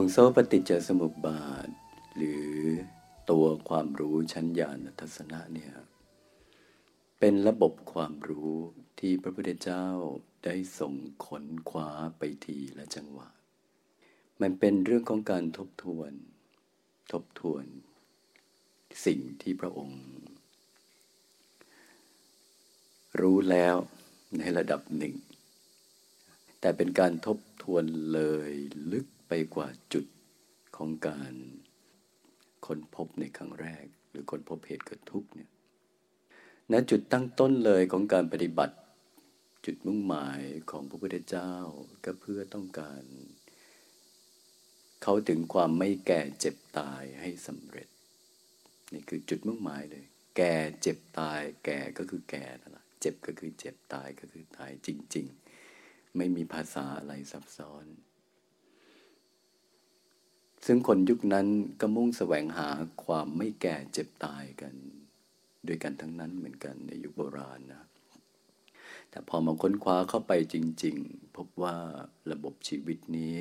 วงโซ่ปฏิจจสมุปบาท หรือตัวความรู้ชั้นญาณทัศนะเนี่ยเป็นระบบความรู้ที่พระพุทธเจ้าได้ส่งขนคว้าไปทีละจังหวะ มันเป็นเรื่องของการทบทวน ทบทวน สิ่งที่พระองค์ รู้แล้วในระดับหนึ่ง แต่เป็นการทบทวนเลยลึก ไปกว่าจุดของการค้นพบในครั้งแรก หรือค้นพบเหตุเกิดทุกข์เนี่ยณจุดตั้งต้นเลยของการปฏิบัติ จุดมุ่งหมายของพระพุทธเจ้าก็เพื่อต้องการ เขาถึงความไม่แก่เจ็บตายให้สำเร็จ นี่คือจุดมุ่งหมายเลย แก่เจ็บตาย แก่ก็คือแก่นั่นแหละเจ็บก็คือเจ็บตายก็คือตายจริง ๆ ไม่มีภาษาอะไรซับซ้อน ซึ่งคนยุคนั้นก็มุ่งแสวงหาความไม่แก่เจ็บตายกันด้วยกันทั้งนั้นเหมือนกันในยุคโบราณนะ แต่พอมาค้นคว้าเข้าไปจริง ๆ พบว่าระบบชีวิตนี้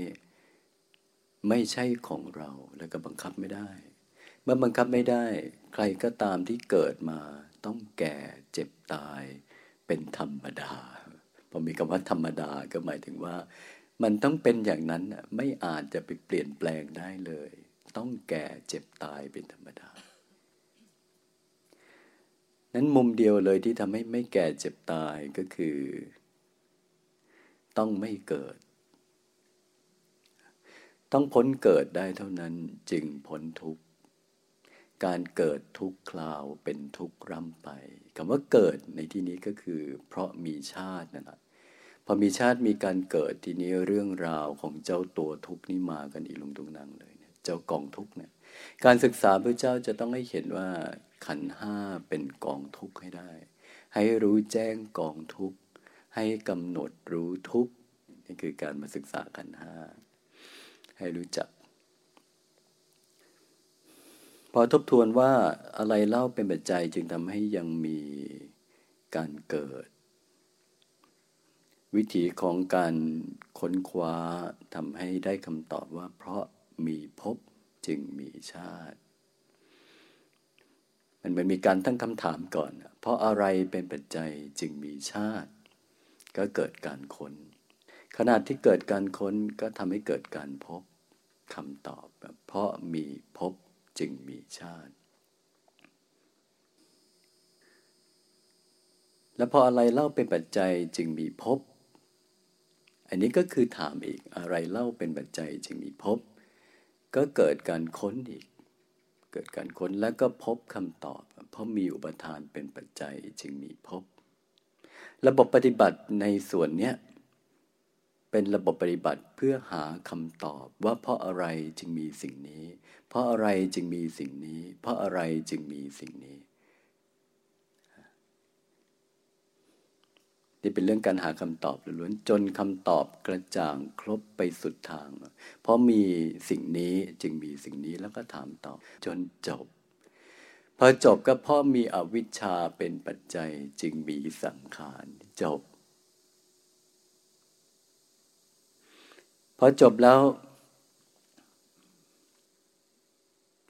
ไม่ใช่ของเราแล้วก็บังคับไม่ได้ เมื่อบังคับไม่ได้ ใครก็ตามที่เกิดมาต้องแก่เจ็บตายเป็นธรรมดา พอมีคำว่าธรรมดาก็หมายถึงว่า มันต้องเป็นอย่างนั้นไม่อาจจะไปเปลี่ยนแปลงได้เลย ต้องแก่เจ็บตายเป็นธรรมดา นั้นมุมเดียวเลยที่ทำให้ไม่แก่เจ็บตายก็คือ ต้องไม่เกิด ต้องพ้นเกิดได้เท่านั้นจึงพ้นทุกข์ การเกิดทุกคราวเป็นทุกข์ร่ำไปคำว่าเกิดในที่นี้ก็คือ เพราะมีชาตินั่นแหละ พอมีชาติมีการเกิดทีนี้เรื่องราวของเจ้าตัวทุกนี้มากันอีลุงตุงนังเลยเนี่ยเจ้ากองทุกเนี่ยการศึกษาพระเจ้าจะต้องให้เห็นว่าขันห้าเป็นกองทุกให้ได้ ให้รู้แจ้งกองทุกให้กำหนดรู้ทุกนี่คือการมาศึกษาขันห้าให้รู้จัก พอทบทวนว่าอะไรเล่าเป็นปัจจัยจึงทำให้ยังมีการเกิด วิธีของการค้นคว้าทำให้ได้คำตอบว่า เพราะมีภพจึงมีชาติ มันเหมือนมีการตั้งคำถามก่อน เพราะอะไรเป็นปัจจัยจึงมีชาติ ก็เกิดการคน้น ขนาดที่เกิดการค้นก็ทำให้เกิดการพบคำตอบ เพราะมีพบจึงมีชาติ แล้วพออะไรเล่าเป็นปัจจัยจึงมีพบ อันนี้ก็คือถามอีกอะไรเล่าเป็นปัจจัยจึงมีพบ ก็เกิดการค้นอีก เกิดการค้นแล้วก็พบคำตอบ เพราะมีอุปทานเป็นปัจจัยจึงมีพบ ระบบปฏิบัติในส่วนนี้เป็นระบบปฏิบัติเพื่อหาคำตอบว่าเพราะอะไรจึงมีสิ่งนี้ เพราะอะไรจึงมีสิ่งนี้ เพราะอะไรจึงมีสิ่งนี้ นี่เป็นเรื่องการหาคำตอบล้วนจนคำตอบกระจ่างครบไปสุดทาง เพราะมีสิ่งนี้จึงมีสิ่งนี้แล้วก็ถามต่อจนจบ พอจบก็เพราะมีอวิชชาเป็นปัจจัยจึงมีสังขารจบ พอจบแล้ว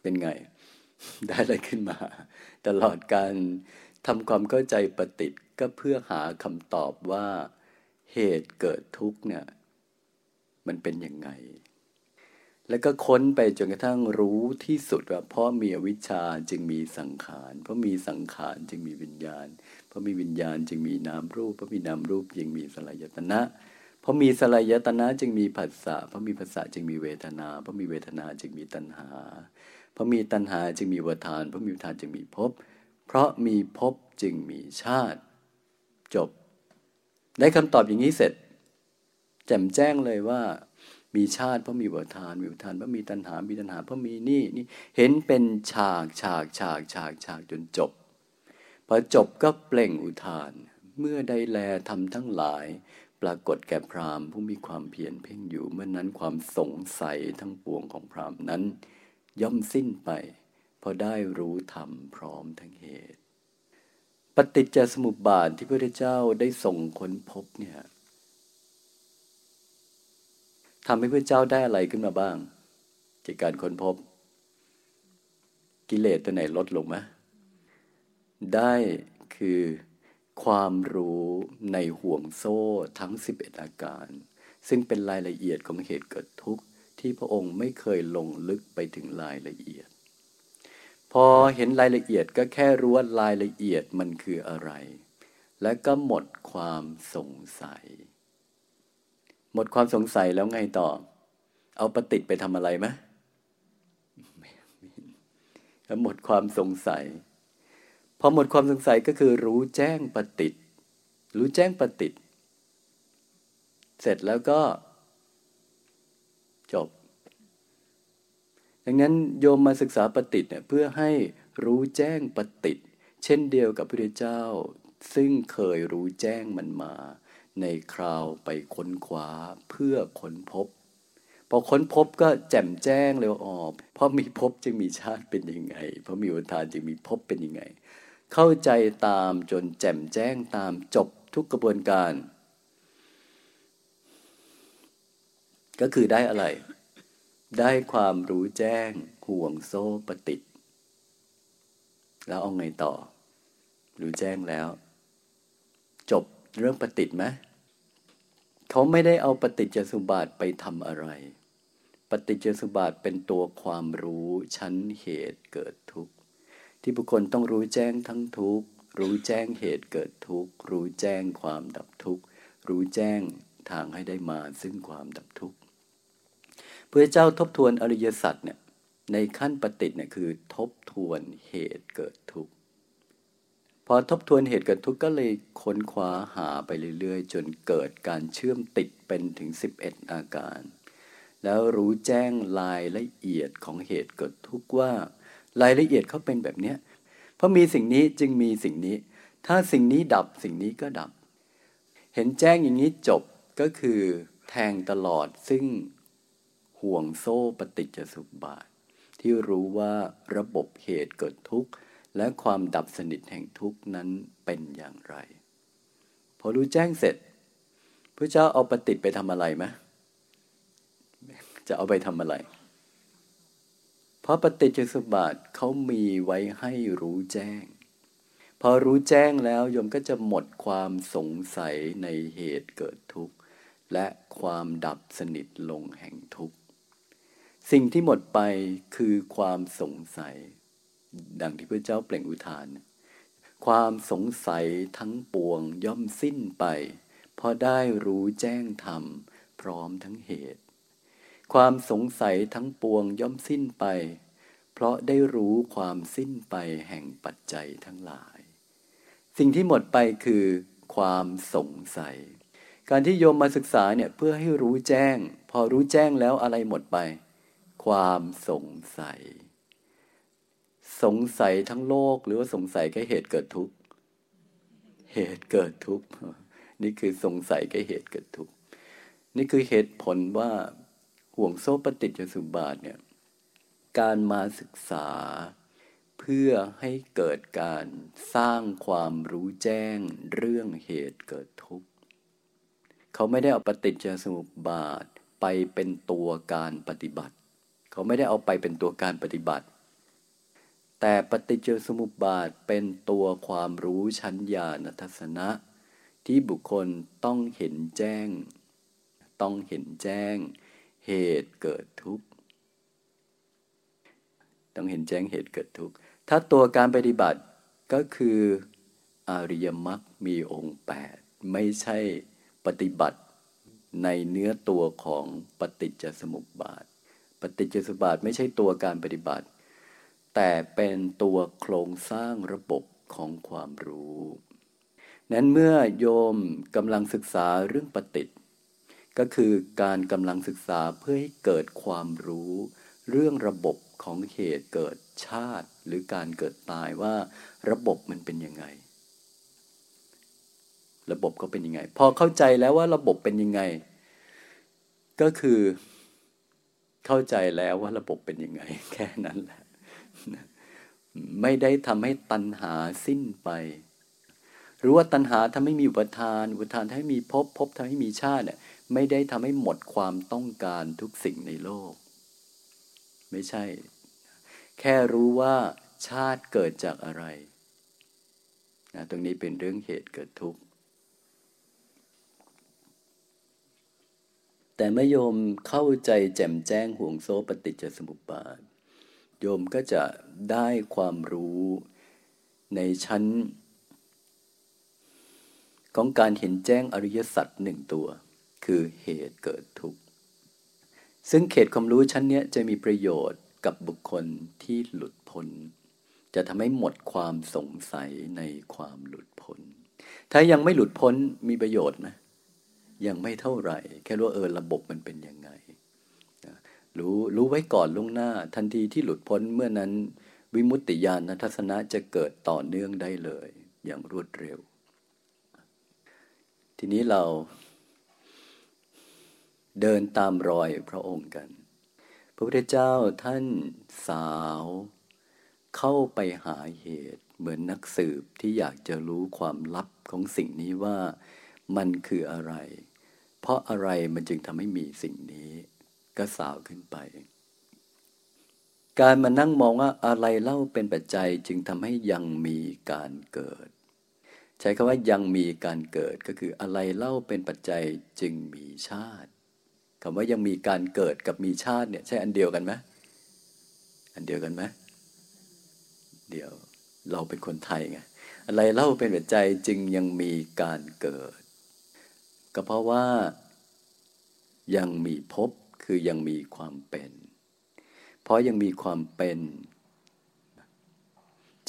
เป็นไง ได้อะไรขึ้นมา ตลอดการ ทำความเข้าใจปฏิติก็เพื่อหาคำตอบว่า เหตุเกิดทุกข์เนี่ย มันเป็นยังไง แล้วก็ค้นไปจนกระทั่งรู้ที่สุดว่าเพราะมีอวิชชาจึงมีสังขาร เพราะมีสังขารจึงมีวิญญาณ เพราะมีวิญญาณจึงมีนามรูป เพราะมีนามรูปจึงมีสลายตนะเพราะมีสลายตนะจึงมีผัสสะเพราะมีผัสสะจึงมีเวทนา เพราะมีเวทนาจึงมีตัณหา เพราะมีตัณหาจึงมีวทาน เพราะมีวทานจึงมีภพ เพราะมีภพจึงมีชาติ จบ ได้คำตอบอย่างนี้เสร็จ แจ่มแจ้งเลยว่า มีชาติเพราะมีวัฏานมีวัฏานเพราะมีตัณหา มีตัณหาเพราะมีนี่นี่เห็นเป็นฉากฉากฉากฉากฉากจนจบพอจบก็เปล่งอุทาน เมื่อได้แลทำทั้งหลาย ปรากฏแก่พรามผู้มีความเพียรเพ่งอยู่เมื่อนนั้นความสงสัยทั้งปวงของพรามนั้น ย่อมสิ้นไป พอได้รู้ธรรมพร้อมทั้งเหตุ ปฏิจจสมุปบาทที่พระเจ้าได้ส่งค้นพบเนี่ยทำให้พระเจ้าได้อะไรขึ้นมาบ้าง จากการค้นพบ กิเลสตัวไหนลดลงไหมได้คือความรู้ในห่วงโซ่ทั้ง 11 อาการ ซึ่งเป็นรายละเอียดของเหตุเกิดทุกข์ ที่พระองค์ไม่เคยลงลึกไปถึงรายละเอียด พอเห็นรายละเอียดก็แค่รู้ว่ารายละเอียดมันคืออะไร และก็หมดความสงสัย หมดความสงสัยแล้วไงต่อ เอาปฏิติไปทำอะไรไหมแล้วหมดความสงสัย พอหมดความสงสัยก็คือรู้แจ้งปฏิติรู้แจ้งปฏิติเสร็จแล้วก็ จบ ดังนั้นโยมมาศึกษาปฏิติเนี่ยเพื่อให้รู้แจ้งปฏิติเช่นเดียวกับพระเจ้า ซึ่งเคยรู้แจ้งมันมา ในคราวไปค้นคว้าเพื่อค้นพบ พอค้นพบก็แจ่มแจ้งเลยออเพราะมีพบจึงมีชาติเป็นยังไง เพราะมีอุทานจึงมีพบเป็นยังไง เข้าใจตามจนแจ่มแจ้งตามจบทุกกระบวนการ ก็คือได้อะไร ได้ความรู้แจ้งห่วงโซ่ปฏิตแล้วเอาไงต่อ รู้แจ้งแล้ว จบเรื่องปฏิตไหมเขาไม่ได้เอาปฏิจจสุบาทไปทำอะไร ปฏิจจสุบาทเป็นตัวความรู้ชั้นเหตุเกิดทุกข์ ที่บุคคลต้องรู้แจ้งทั้งทุกข์ รู้แจ้งเหตุเกิดทุกข์ รู้แจ้งความดับทุกข์ รู้แจ้งทางให้ได้มาซึ่งความดับทุกข์ เพื่อเจ้าทบทวนอริยสัจเนี่ยในขั้นปฏิเนี่ยคือทบทวนเหตุเกิดทุกข์พอทบทวนเหตุเกิดทุกข์ก็เลยค้นคว้าหาไปเรื่อยๆ จนเกิดการเชื่อมติดเป็นถึง 11 อาการ แล้วรู้แจ้งรายละเอียดของเหตุเกิดทุกข์ว่า รายละเอียดเขาเป็นแบบเนี้ยเพราะมีสิ่งนี้จึงมีสิ่งนี้ ถ้าสิ่งนี้ดับสิ่งนี้ก็ดับ เห็นแจ้งอย่างนี้จบก็คือแทงตลอดซึ่ง ห่วงโซ่ปฏิจจสุบาท ที่รู้ว่าระบบเหตุเกิดทุกข์ และความดับสนิทแห่งทุกข์นั้นเป็นอย่างไร พอรู้แจ้งเสร็จพระเจ้าเอาปฏิจไปทำอะไรไหมจะเอาไปทำอะไร เพราะปฏิจจสมบัติเขามีไว้ให้รู้แจ้ง พอรู้แจ้งแล้วโยมก็จะหมดความสงสัยในเหตุเกิดทุกข์ และความดับสนิทลงแห่งทุกข์ สิ่งที่หมดไปคือความสงสัย ดังที่พระเจ้าเปล่งอุทาน ความสงสัยทั้งปวงย่อมสิ้นไปพอได้รู้แจ้งธรรม พร้อมทั้งเหตุ ความสงสัยทั้งปวงย่อมสิ้นไป เพราะได้รู้ความสิ้นไปแห่งปัจจัยทั้งหลาย สิ่งที่หมดไปคือความสงสัย การที่โยมมาศึกษาเนี่ยเพื่อให้รู้แจ้ง พอรู้แจ้งแล้วอะไรหมดไป ความสงสัย สงสัยทั้งโลก หรือว่าสงสัยแค่เหตุเกิดทุกข์ เหตุเกิดทุกข์ นี่คือสงสัยแค่เหตุเกิดทุกข์ นี่คือเหตุผลว่าห่วงโซ่ปฏิจจสุบาทเนี่ย การมาศึกษาเพื่อให้เกิดการสร้างความรู้แจ้งเรื่องเหตุเกิดทุกข์ เขาไม่ได้เอาปฏิจจสมุปบาทไปเป็นตัวการปฏิบัติ เขาไม่ได้เอาไปเป็นตัวการปฏิบัติ แต่ปฏิจจสมุปบาทเป็นตัวความรู้ชั้นญาณทัศนะ ที่บุคคลต้องเห็นแจ้ง ต้องเห็นแจ้ง เหตุเกิดทุกข์ ต้องเห็นแจ้งเหตุเกิดทุกข์ ถ้าตัวการปฏิบัติก็คืออริยมรรคมีองค์แปดไม่ใช่ปฏิบัติในเนื้อตัวของปฏิจจสมุปบาท ปฏิจจสมุปบาทไม่ใช่ตัวการปฏิบัติ แต่เป็นตัวโครงสร้างระบบของความรู้ นั้นเมื่อโยมกำลังศึกษาเรื่องปฏิจก็คือการกำลังศึกษาเพื่อให้เกิดความรู้ เรื่องระบบของเหตุเกิดชาติ หรือการเกิดตายว่าระบบมันเป็นยังไง ระบบก็เป็นยังไง พอเข้าใจแล้วว่าระบบเป็นยังไง ก็คือ เข้าใจแล้วว่าระบบเป็นยังไง แค่นั้นแหละ ไม่ได้ทำให้ตัณหาสิ้นไปหรือว่าตัณหาทำให้มีอุปทาน อุปทานทำให้มีภพภพทำให้มีชาติเนี่ยไม่ได้ทำให้หมดความต้องการทุกสิ่งในโลก ไม่ใช่ แค่รู้ว่าชาติเกิดจากอะไรนะตรงนี้เป็นเรื่องเหตุเกิดทุกข์ แต่เมื่อโยมเข้าใจแจ่มแจ้งห่วงโซ่ปฏิจจสมุปบาท โยมก็จะได้ความรู้ในชั้น ของการเห็นแจ้งอริยสัจหนึ่งตัว คือเหตุเกิดทุกข์ ซึ่งเขตความรู้ชั้นนี้จะมีประโยชน์กับบุคคลที่หลุดพ้น จะทำให้หมดความสงสัยในความหลุดพ้น ถ้ายังไม่หลุดพ้นมีประโยชน์ไหม ยังไม่เท่าไหร่ แค่รู้เออระบบมันเป็นยังไงรู้รู้ไว้ก่อนล่วงหน้า ทันทีที่หลุดพ้นเมื่อนั้น วิมุตติญาณทัศนะจะเกิดต่อเนื่องได้เลย อย่างรวดเร็ว ทีนี้เราเดินตามรอยพระองค์กัน พระพุทธเจ้าท่านสาว เข้าไปหาเหตุ เหมือนนักสืบที่อยากจะรู้ความลับของสิ่งนี้ว่า มันคืออะไร เพราะอะไรมันจึงทำให้มีสิ่งนี้ ก็สาวขึ้นไป การมานั่งมองว่าอะไรเล่าเป็นปัจจัยจึงทำให้ยังมีการเกิด ใช้คำว่ายังมีการเกิดก็คืออะไรเล่าเป็นปัจจัยจึงมีชาติคำว่ายังมีการเกิดกับมีชาติเนี่ยใช่อันเดียวกันไหมอันเดียวกันไหมเดียวเราเป็นคนไทยไงอะไรเล่าเป็นปัจจัยจึงยังมีการเกิด ก็เพราะว่ายังมีพบคือยังมีความเป็น เพราะยังมีความเป็น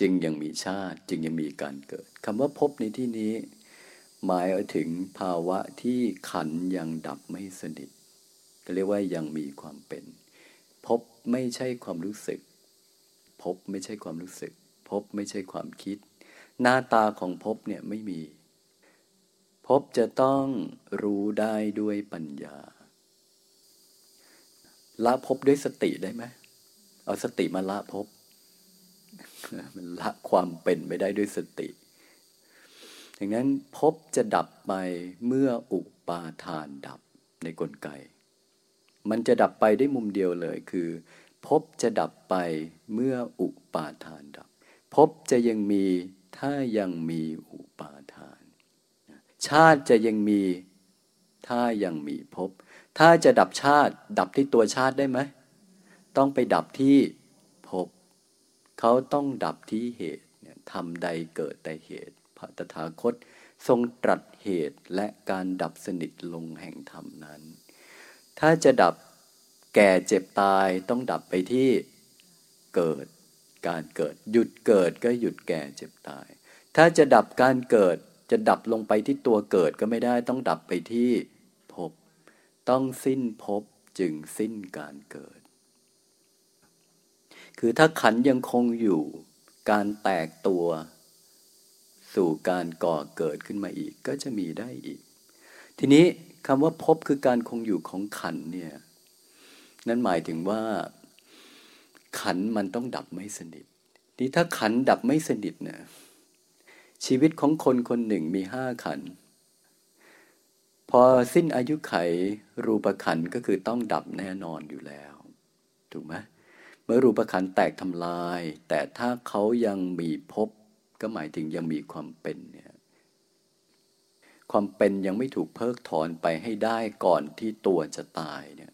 จึงยังมีชาติจึงยังมีการเกิดคำว่าพบในที่นี้ หมายถึงภาวะที่ขันยังดับไม่สนิทก็เรียกว่ายังมีความเป็นพบไม่ใช่ความรู้สึก พบไม่ใช่ความรู้สึก พบไม่ใช่ความคิด หน้าตาของพบเนี่ยไม่มี บจะต้องรู้ได้ด้วยปัญญา ละพบด้วยสติได้ไหมเอาสติมาละพบมันละความเป็นไม่ได้ด้วยสติดังนั้นพบจะดับไปเมื่ออุปาทานดับในกลไก มันจะดับไปได้มุมเดียวเลยคือภพจะดับไปเมื่ออุปาทานดับภพจะยังมีถ้ายังมีอุปาท ชาติจะยังมี ถ้ายังมีภพถ้าจะดับชาติ ดับที่ตัวชาติได้ไหม ต้องไปดับที่ภพเขาต้องดับที่เหตุทำใดเกิดแต่เหตุ พระตถาคตทรงตรัสเหตุและการดับสนิทลงแห่งธรรมนั้น ถ้าจะดับแก่เจ็บตายต้องดับไปที่เกิดการเกิด หยุดเกิดก็หยุดแก่เจ็บตาย ถ้าจะดับการเกิด จะดับลงไปที่ตัวเกิดก็ไม่ได้ ต้องดับไปที่ภพต้องสิ้นภพจึงสิ้นการเกิด คือถ้าขันยังคงอยู่ การแตกตัว สู่การก่อเกิดขึ้นมาอีก ก็จะมีได้อีก ทีนี้คำว่าภพคือการคงอยู่ของขันเนี่ยนั่นหมายถึงว่า ขันมันต้องดับไม่สนิทนี่ถ้าขันดับไม่สนิทเนี่ย ชีวิตของคนคนหนึ่งมีห้าขัน พอสิ้นอายุไขรูปขันก็คือต้องดับแน่นอนอยู่แล้ว ถูกไหมเมื่อรูปขันแตกทำลาย แต่ถ้าเขายังมีพบก็หมายถึงยังมีความเป็นเนี่ยความเป็นยังไม่ถูกเพิกถอนไปให้ได้ก่อนที่ตัวจะตายเนี่ย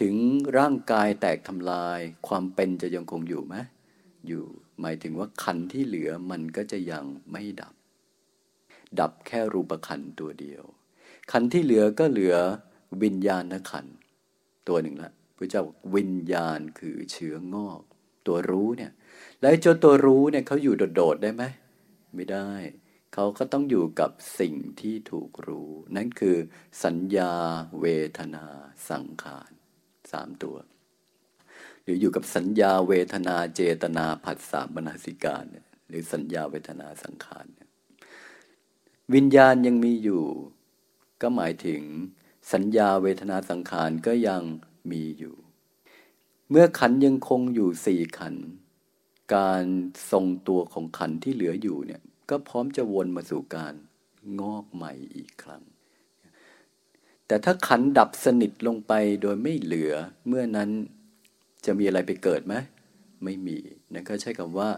ถึงร่างกายแตกทำลาย ความเป็นจะยังคงอยู่ไหมอยู่ หมายถึงว่าขันที่เหลือมันก็จะยังไม่ดับ ดับแค่รูปขันตัวเดียว ขันที่เหลือก็เหลือวิญญาณขันตัวหนึ่งละพระเจ้าวิญญาณคือเชื้องอก ตัวรู้เนี่ยแล้วเจ้าตัวรู้เนี่ยเขาอยู่โดดๆได้ไหมไม่ได้เขาก็ต้องอยู่กับสิ่งที่ถูกรู้ นั่นคือสัญญาเวทนาสังขารสามตัว หรืออยู่กับสัญญาเวทนาเจตนาผัสสะมนาสิการเนี่ยหรือสัญญาเวทนาสังขารเนี่ยวิญญาณยังมีอยู่ ก็หมายถึง สัญญาเวทนาสังขารก็ยังมีอยู่ เมื่อขันยังคงอยู่สี่ขัน การทรงตัวของขันที่เหลืออยู่เนี่ยก็พร้อมจะวนมาสู่การงอกใหม่อีกครั้ง แต่ถ้าขันดับสนิทลงไปโดยไม่เหลือเมื่อนั้น จะมีอะไรไปเกิดไหมไม่มีนั่นก็ใช้คำว่า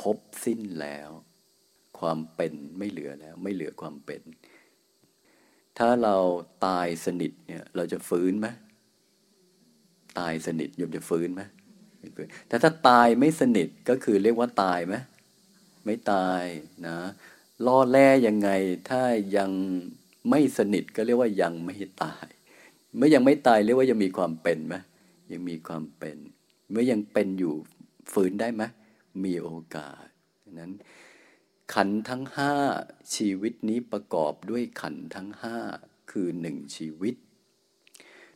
พบสิ้นแล้ว ความเป็นไม่เหลือแล้ว ไม่เหลือความเป็น ถ้าเราตายสนิทเนี่ย เราจะฟื้นไหมตายสนิทยมจะฟื้นไหมแต่ถ้าตายไม่สนิทก็คือเรียกว่าตายไหมไม่ตายนะล่อแร่ยังไงถ้ายังไม่สนิทก็เรียกว่ายังไม่ตาย เมื่อยังไม่ตายเรียกว่ายังมีความเป็นไหม ยังมีความเป็น เมื่อยังเป็นอยู่ฟื้นได้ไหมมีโอกาสนั้น ขันทั้งห้าชีวิตนี้ประกอบด้วยขันทั้งห้าคือหนึ่งชีวิต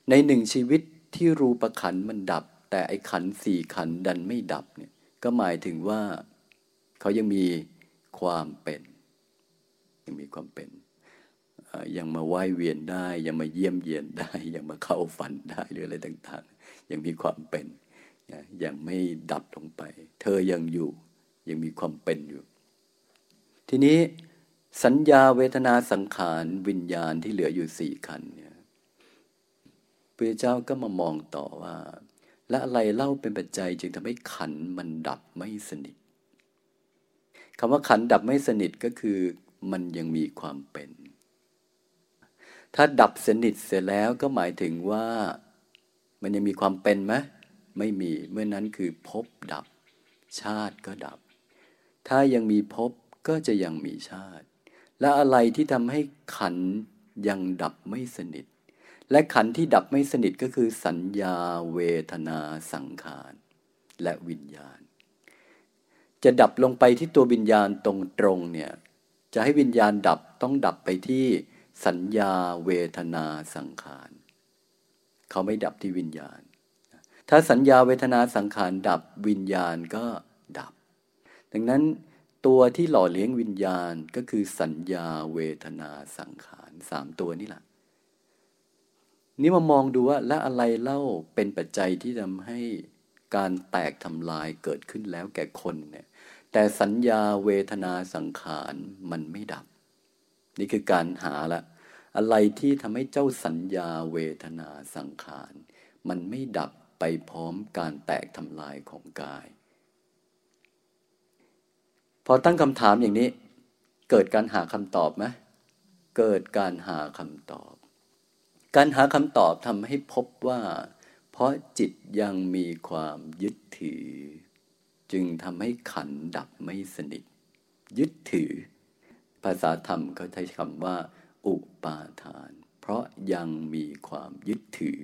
ในหนึ่งชีวิตที่รูปขันมันดับ แต่ไอ้ขันสี่ขันดันไม่ดับเนี่ยก็หมายถึงว่าเขายังมีความเป็น ยังมีความเป็นยังมาไหว้เวียนได้ ยังมาเยี่ยมเยียนได้ ยังมาเข้าฝันได้หรืออะไรต่าง ยังมีความเป็นยังไม่ดับลงไป เธอยังอยู่ ยังมีความเป็นอยู่ ทีนี้สัญญาเวทนาสังขารวิญญาณที่เหลืออยู่สี่ขันเนี่ยพระเจ้าก็มามองต่อว่า และอะไรเล่าเป็นปัจจัยจึงทำให้ขันมันดับไม่สนิทคำว่าขันดับไม่สนิทก็คือมันยังมีความเป็น ถ้าดับสนิทเสร็จแล้วก็หมายถึงว่า มันยังมีความเป็นไหมไม่มีเมื่อนั้นคือพบดับ ชาติก็ดับ ถ้ายังมีพบก็จะยังมีชาติ และอะไรที่ทำให้ขันยังดับไม่สนิท และขันที่ดับไม่สนิทก็คือสัญญาเวทนาสังขาร และวิญญาณ จะดับลงไปที่ตัววิญญาณตรงๆเนี่ย จะให้วิญญาณดับต้องดับไปที่สัญญาเวทนาสังขาร เขาไม่ดับที่วิญญาณ ถ้าสัญญาเวทนาสังขารดับวิญญาณก็ดับ ดังนั้นตัวที่หล่อเลี้ยงวิญญาณก็คือสัญญาเวทนาสังขารสามตัวนี่แหละนี่มามองดูว่าและอะไรเล่าเป็นปัจจัยที่ทำให้การแตกทำลายเกิดขึ้นแล้วแก่คนเนี่ยแต่สัญญาเวทนาสังขารมันไม่ดับ นี่คือการหาละ อะไรที่ทำให้เจ้าสัญญาเวทนาสังขาร มันไม่ดับไปพร้อมการแตกทำลายของกาย พอตั้งคำถามอย่างนี้ เกิดการหาคำตอบไหมเกิดการหาคำตอบ การหาคำตอบทำให้พบว่า เพราะจิตยังมีความยึดถือ จึงทำให้ขันดับไม่สนิท ยึดถือ ภาษาธรรมเขาใช้คำว่า อุปาทาน เพราะยังมีความยึดถือ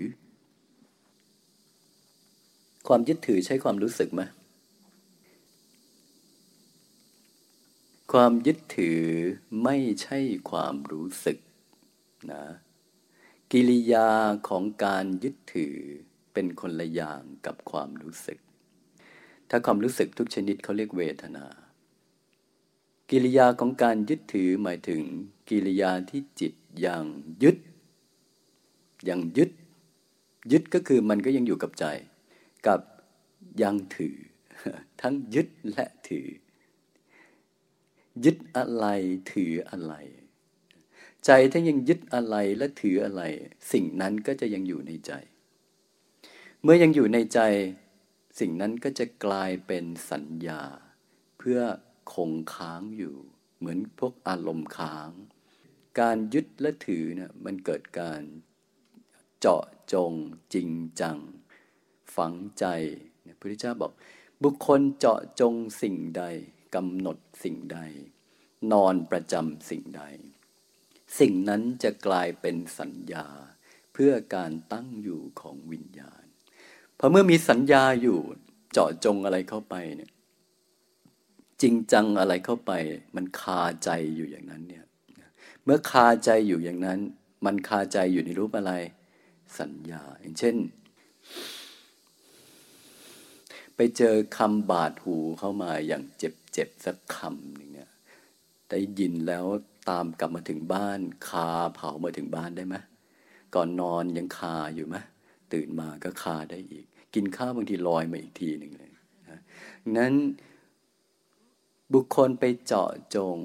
ความยึดถือใช้ความรู้สึกไหมความยึดถือไม่ใช่ความรู้สึกนะกิริยาของการยึดถือเป็นคนละอย่างกับความรู้สึก ถ้าความรู้สึกทุกชนิดเขาเรียกเวทนา กิริยาของการยึดถือหมายถึงกิริยาที่จิตยังยึดยังยึด ยึดก็คือมันก็ยังอยู่กับใจ กับยังถือ ทั้งยึดและถือ ยึดอะไรถืออะไร ใจถ้ายังยึดอะไรและถืออะไร สิ่งนั้นก็จะยังอยู่ในใจ เมื่อยังอยู่ในใจ สิ่งนั้นก็จะกลายเป็นสัญญา เพื่อ คงค้างอยู่ เหมือนพวกอารมณ์ค้าง การยึดและถือเนี่ยมันเกิดการเจาะจงจริงจัง ฝังใจพระพุทธเจ้าบอก บุคคลเจาะจงสิ่งใดกำหนดสิ่งใด นอนประจำสิ่งใด สิ่งนั้นจะกลายเป็นสัญญา เพื่อการตั้งอยู่ของวิญญาณพอเมื่อมีสัญญาอยู่เจาะจงอะไรเข้าไปเนี่ย จริงจังอะไรเข้าไป มันคาใจอยู่อย่างนั้นเนี่ยเมื่อคาใจอยู่อย่างนั้น มันคาใจอยู่ในรูปอะไร สัญญา อย่างเช่น ไปเจอคำบาดหูเข้ามาอย่างเจ็บๆสักคำหนึ่งเนี่ยได้ยินแล้วตามกลับมาถึงบ้าน คาเผามาถึงบ้านได้ไหมก่อนนอนยังคาอยู่ไหมตื่นมาก็คาได้อีก กินข้าวบางทีลอยมาอีกทีหนึ่งเลยนะนั้น บุคคลไปเจาะจง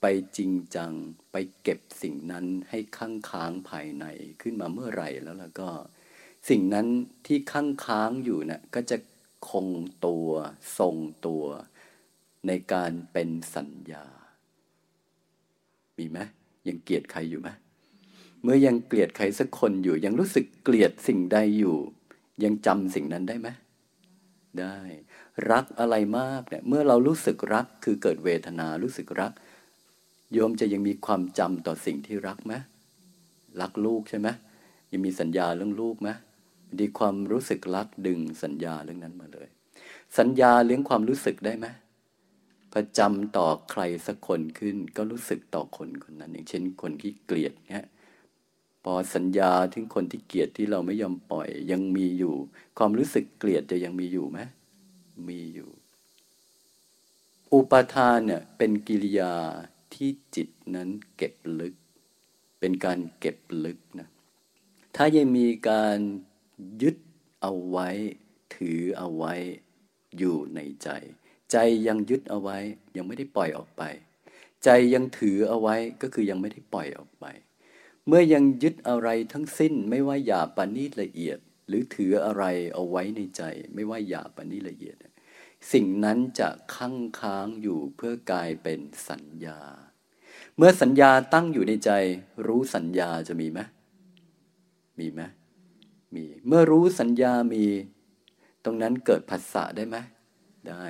ไปจริงจัง ไปเก็บสิ่งนั้นให้ค้างค้างภายในขึ้นมาเมื่อไหร่แล้วล้วก็ สิ่งนั้นที่ค้างค้างอยู่นะ่ะก็จะคงตัวทรงตัว ในการเป็นสัญญา มีไหมยังเกลียดใครอยู่ไหมเมื่อยังเกลียดใครสักคนอยู่ ยังรู้สึกเกลียดสิ่งใดอยู่ ยังจำสิ่งนั้นได้ไหมได้ รักอะไรมากเนี่ยเมื่อเรารู้สึกรักคือเกิดเวทนารู้สึกรัก โยมจะยังมีความจำต่อสิ่งที่รักไหมรักลูกใช่ไหมยังมีสัญญาเรื่องลูกไหมดีความรู้สึกรักดึงสัญญาเรื่องนั้นมาเลย สัญญาเลี้ยงความรู้สึกได้ไหมพอจำต่อใครสักคนขึ้น ก็รู้สึกต่อคนคนนั้น อย่างเช่น คนที่เกลียดเนี่ยพอสัญญาถึงคนที่เกลียดที่เราไม่ยอมปล่อย ยังมีอยู่ ความรู้สึกเกลียดจะยังมีอยู่ไหม มีอยู่ อุปทานเนี่ยเป็นกิริยาที่จิตนั้นเก็บลึก เป็นการเก็บลึกนะ ถ้ายังมีการยึดเอาไว้ ถือเอาไว้อยู่ในใจ ใจยังยึดเอาไว้ยังไม่ได้ปล่อยออกไป ใจยังถือเอาไว้ก็คือยังไม่ได้ปล่อยออกไป เมื่อยังยึดอะไรทั้งสิ้นไม่ว่าหยาปานีละเอียด รือถืออะไรเอาไว้ในใจ ไม่ว่าหยาปานี้ละเอียด สิ่งนั้นจะค้างค้างอยู่เพื่อกลายเป็นสัญญา เมื่อสัญญาตั้งอยู่ในใจ รู้สัญญาจะมีไหมมีไหมมี เมื่อรู้สัญญามี ตรงนั้นเกิดภาษาได้ไหมได้